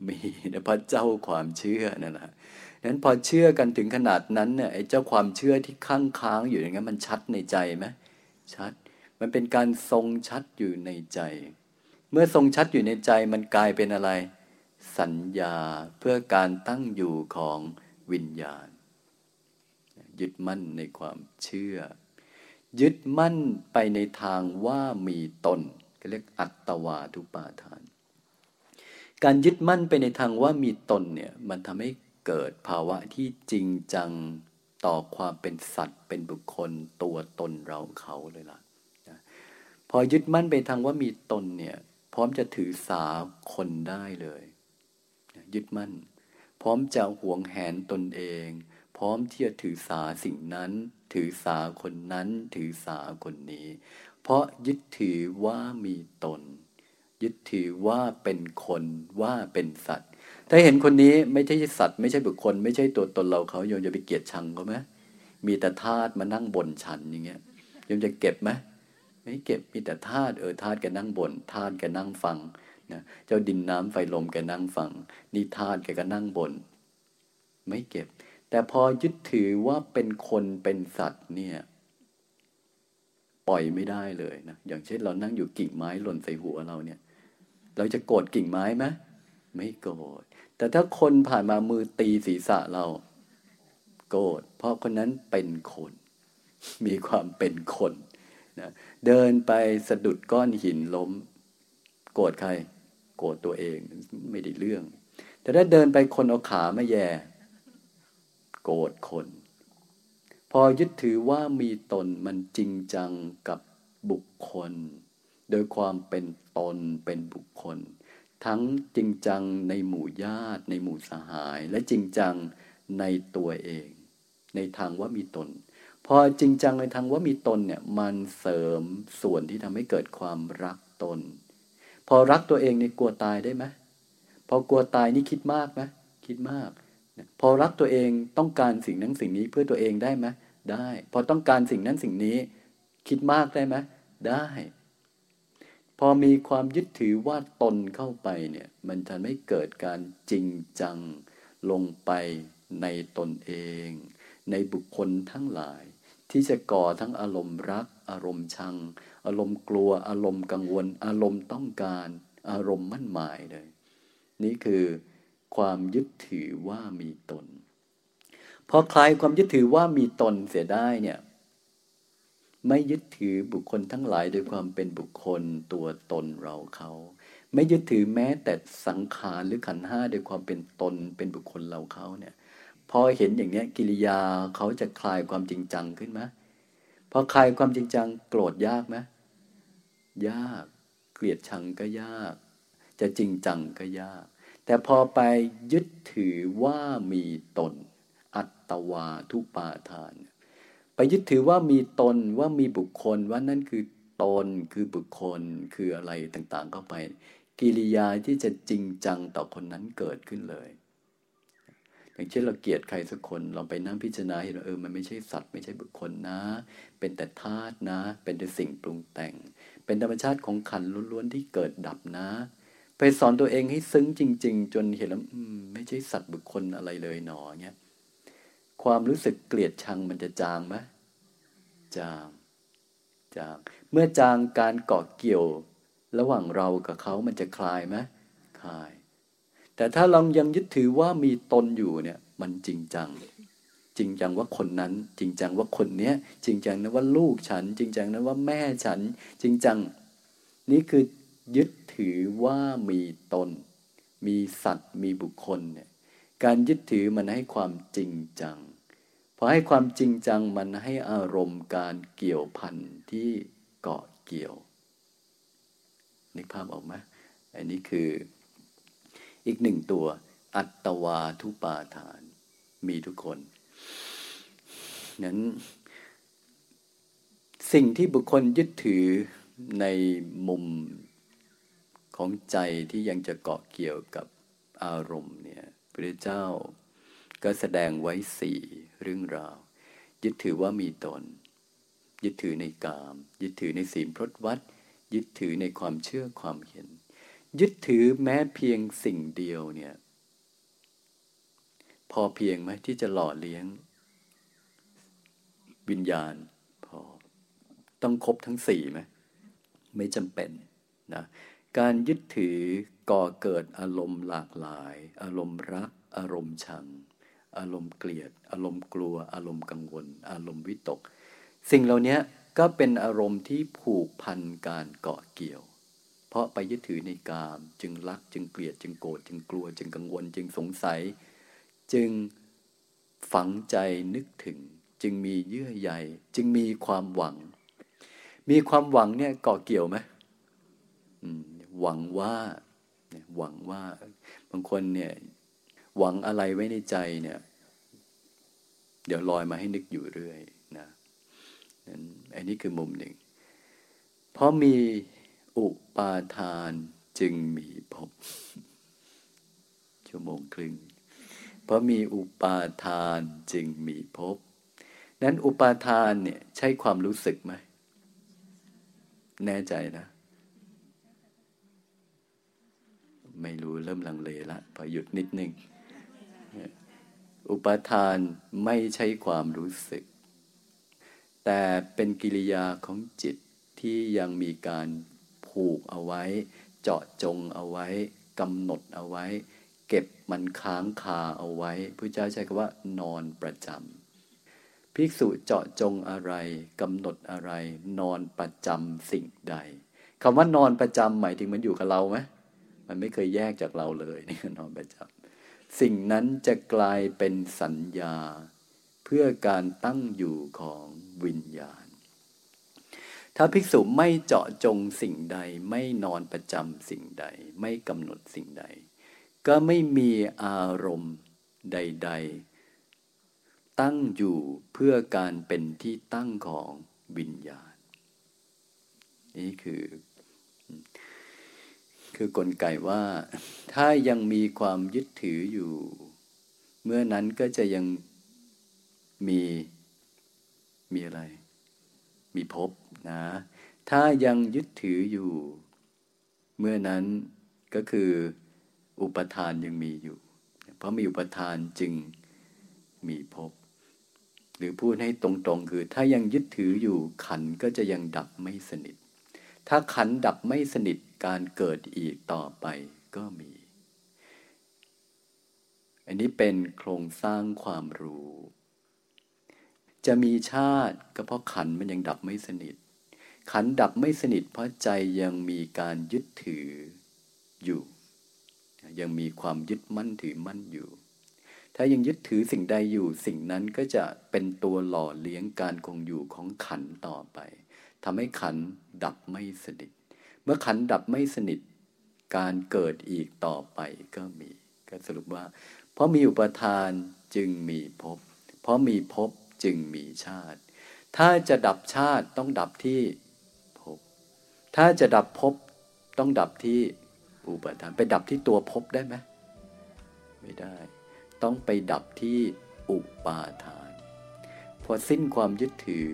มีนะพระเจ้าความเชื่อนั่นแหละนั้นพอเชื่อกันถึงขนาดนั้นเนี่ยไอ้เจ้าความเชื่อที่ค้างค้างอยู่อย่างนั้นมันชัดในใจไหมชัด มันเป็นการทรงชัดอยู่ในใจ มื่อทรงชัดอยู่ในใจมันกลายเป็นอะไร สัญญาเพื่อการตั้งอยู่ของวิญญาณ ยึดมั่นในความเชื่อ ยึดมั่นไปในทางว่ามีตนเรียกอัตวาทุปาทาน การยึดมั่นไปในทางว่ามีตนเนี่ยมันทำให้เกิดภาวะที่จริงจังต่อความเป็นสัตว์ เป็นบุคคลตัวตนเราเขาเลยล่ะพอยึดมั่นไปทางว่ามีตนเนี่ย พร้อมจะถือสาคนได้เลย ยึดมั่น พร้อมจะหวงแหนตนเอง พร้อมที่จะถือสาสิ่งนั้น ถือสาคนนั้น ถือสาคนนี้ เพราะยึดถือว่ามีตน ยึดถือว่าเป็นคนว่าเป็นสัตว์ ถ้าเห็นคนนี้ไม่ใช่สัตว์ไม่ใช่บุคคล ไม่ใช่ตัวตนเราเขาโยมจะไปเกลียดชังเขาไหมมีแต่ธาตุมานั่งบนชันอย่างเงี้ยโยมจะเก็บไหม ไม่เก็บมีแต่ธาตุเออธาตุแกนั่งบนธาตุแกนั่งฟังนะเจ้าดินน้ำไฟลมแกนั่งฟังนี่ธาตุแกก็นั่งบน ไม่เก็บ แต่พอยึดถือว่าเป็นคนเป็นสัตว์เนี่ยปล่อยไม่ได้เลยนะอย่างเช่นเรานั่งอยู่กิ่งไม้หล่นใส่หัวเราเนี่ย เราจะโกรธกิ่งไม้ไหมไม่โกรธแต่ถ้าคนผ่านมามือตีศีรษะเรา โกรธเพราะคนนั้นเป็นคน มีความเป็นคน นะเดินไปสะดุดก้อนหินล้ม โกรธใคร โกรธตัวเองไม่ได้เรื่อง แต่ถ้าเดินไปคนเอาขามาแย่ โกรธคน พอยึดถือว่ามีตนมันจริงจังกับบุคคล โดยความเป็นตนเป็นบุคคล ทั้งจริงจังในหมู่ญาติ ในหมู่สหาย และจริงจังในตัวเอง ในทางว่ามีตน พอจริงจังในทางว่ามีตนเนี่ยมันเสริมส่วนที่ทำให้เกิดความรักตน พอรักตัวเองในกลัวตายได้ไหมพอกลัวตายนี่คิดมากไหมคิดมาก พอรักตัวเองต้องการสิ่งนั้นสิ่งนี้เพื่อตัวเองได้ไหมได้ พอต้องการสิ่งนั้นสิ่งนี้ คิดมากได้ไหมได้ พอมีความยึดถือว่าตนเข้าไปเนี่ยมันจะไม่เกิดการจริงจังลงไปในตนเอง ในบุคคลทั้งหลาย ที่จะก่อทั้งอารมณ์รัก อารมณ์ชัง อารมณ์กลัว อารมณ์กังวล อารมณ์ต้องการ อารมณ์มั่นหมายเลย นี่คือความยึดถือว่ามีตนพอคลายความยึดถือว่ามีตนเสียได้เนี่ยไม่ยึดถือบุคคลทั้งหลายโดยความเป็นบุคคลตัวตนเราเขา ไม่ยึดถือแม้แต่สังขารหรือขันห้าโดยความเป็นตนเป็นบุคคลเราเขาเนี่ย พอเห็นอย่างนี้กิริยาเขาจะคลายความจริงจังขึ้นไหมพอคลายความจริงจังโกรธยากไหมยาก เกลียดชังก็ยาก จะจริงจังก็ยาก แต่พอไปยึดถือว่ามีตน อัตวาทุปาทาน ไปยึดถือว่ามีตนว่ามีบุคคลว่านั่นคือตนคือบุคคลคืออะไรต่างๆเข้าไป กิริยาที่จะจริงจังต่อคนนั้นเกิดขึ้นเลย อย่างเช่นเราเกลียดใครสักคนเราไปนั่งพิจารณาเห็นว่าเออมันไม่ใช่สัตว์ไม่ใช่บุคคลนะ เป็นแต่ธาตุนะ เป็นแต่สิ่งปรุงแต่ง เป็นธรรมชาติของขันล้วนๆที่เกิดดับนะ ไปสอนตัวเองให้ซึ้งจริง ๆ จนเห็นแล้วไม่ใช่สัตว์บุคคลอะไรเลยหนอเนี่ยความรู้สึกเกลียดชังมันจะจางไหมจางจางเมื่อจางการเกาะเกี่ยว ระหว่างเรากับเขามันจะคลายไหมคลาย แต่ถ้าเรายังยึดถือว่ามีตนอยู่เนี่ย มันจริงจัง จริงจังว่าคนนั้น จริงจังว่าคนเนี้ย จริงจังนะว่าลูกฉัน จริงจังนะว่าแม่ฉัน จริงจัง นี่คือยึดถือว่ามีตน มีสัตว์ มีบุคคลเนี่ย การยึดถือมันให้ความจริงจังพอให้ความจริงจังมันให้อารมณ์การเกี่ยวพันที่เกาะเกี่ยวนึกภาพออกไหมอันนี้คือ อีกหนึ่งตัว อัตวาทุปาทาน มีทุกคน นั้น สิ่งที่บุคคลยึดถือในมุมของใจที่ยังจะเกาะเกี่ยวกับอารมณ์เนี่ยพระเจ้าก็แสดงไว้สี่เรื่องราว ยึดถือว่ามีตน ยึดถือในกาม ยึดถือในศีลพรตวัด ยึดถือในความเชื่อความเห็น ยึดถือแม้เพียงสิ่งเดียวเนี่ย พอเพียงไหมที่จะหล่อเลี้ยง วิญญาณ พอ ต้องครบทั้งสี่ไหมไม่จำเป็นนะการยึดถือก่อเกิดอารมณ์หลากหลาย อารมณ์รัก อารมณ์ชัง อารมณ์เกลียด อารมณ์กลัว อารมณ์กังวล อารมณ์วิตก สิ่งเหล่านี้ก็เป็นอารมณ์ที่ผูกพันการเกาะเกี่ยว ราะไปยึดถือในกาม จึงรักจึงเกลียดจึงโกรธจึงกลัว จึงกังวล จึงสงสัย จึงฝังใจนึกถึง จึงมีเยื่อใยจึงมีความหวัง มีความหวังเนี่ยกาะเกี่ยวไหมหวังว่าหวังว่า บางคนเนี่ย หวังอะไรไว้ในใจเนี่ย เดี๋ยวลอยมาให้นึกอยู่เรื่อยนะนั้นอันนี้คือมุมหนึ่งเพราะมี อุปาทานจึงมีภพชั่วโมงครึ่งเพราะมีอุปาทานจึงมีภพนั้นอุปาทานเนี่ยใช่ความรู้สึกไหม แน่ใจนะ ไม่รู้เริ่มลังเลละพอหยุดนิดนึง อุปาทานไม่ใช่ความรู้สึก แต่เป็นกิริยาของจิตที่ยังมีการ ผูกเอาไว้ เจาะจงเอาไว้กำหนดเอาไว้ เก็บมันค้างคาเอาไว้พระเจ้าใช้คำว่านอนประจำภิกษุเจาะจงอะไรกำหนดอะไร นอนประจำสิ่งใดคำว่านอนประจำหมายถึงมันอยู่กับเราไหมมันไม่เคยแยกจากเราเลยนี่นอนประจำสิ่งนั้นจะกลายเป็นสัญญา เพื่อการตั้งอยู่ของวิญญาณ ถ้าภิกษุไม่เจาะจงสิ่งใด ไม่นอนประจำสิ่งใด ไม่กำหนดสิ่งใด ก็ไม่มีอารมณ์ใด ๆ ตั้งอยู่เพื่อการเป็นที่ตั้งของวิญญาณ นี่คือ คือกลไกว่า ถ้ายังมีความยึดถืออยู่ เมื่อนั้นก็จะยังมีมีอะไร มีภพ นะถ้ายังยึดถืออยู่ เมื่อนั้นก็คืออุปทานยังมีอยู่ เพราะมีอุปทานจึงมีภพหรือพูดให้ตรงๆ คือ ถ้ายังยึดถืออยู่ขันก็จะยังดับไม่สนิท ถ้าขันดับไม่สนิทการเกิดอีกต่อไปก็มี อันนี้เป็นโครงสร้างความรู้ จะมีชาติก็เพราะขันมันยังดับไม่สนิท ขันดับไม่สนิทเพราะใจยังมีการยึดถืออยู่ ยังมีความยึดมั่นถือมั่นอยู่ ถ้ายังยึดถือสิ่งใดอยู่สิ่งนั้นก็จะเป็นตัวหล่อเลี้ยงการคงอยู่ของขันต่อไปทำให้ขันดับไม่สนิท เมื่อขันดับไม่สนิท การเกิดอีกต่อไปก็มี ก็สรุปว่า เพราะมีอุปทานจึงมีภพ เพราะมีภพจึงมีชาติ ถ้าจะดับชาติต้องดับที่ ถ้าจะดับภพต้องดับที่อุปาทาน ไปดับที่ตัวภพได้ไหมไม่ได้ ต้องไปดับที่อุปาทาน พอสิ้นความยึดถือ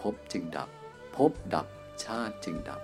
ภพจึงดับภพดับชาติจึงดับ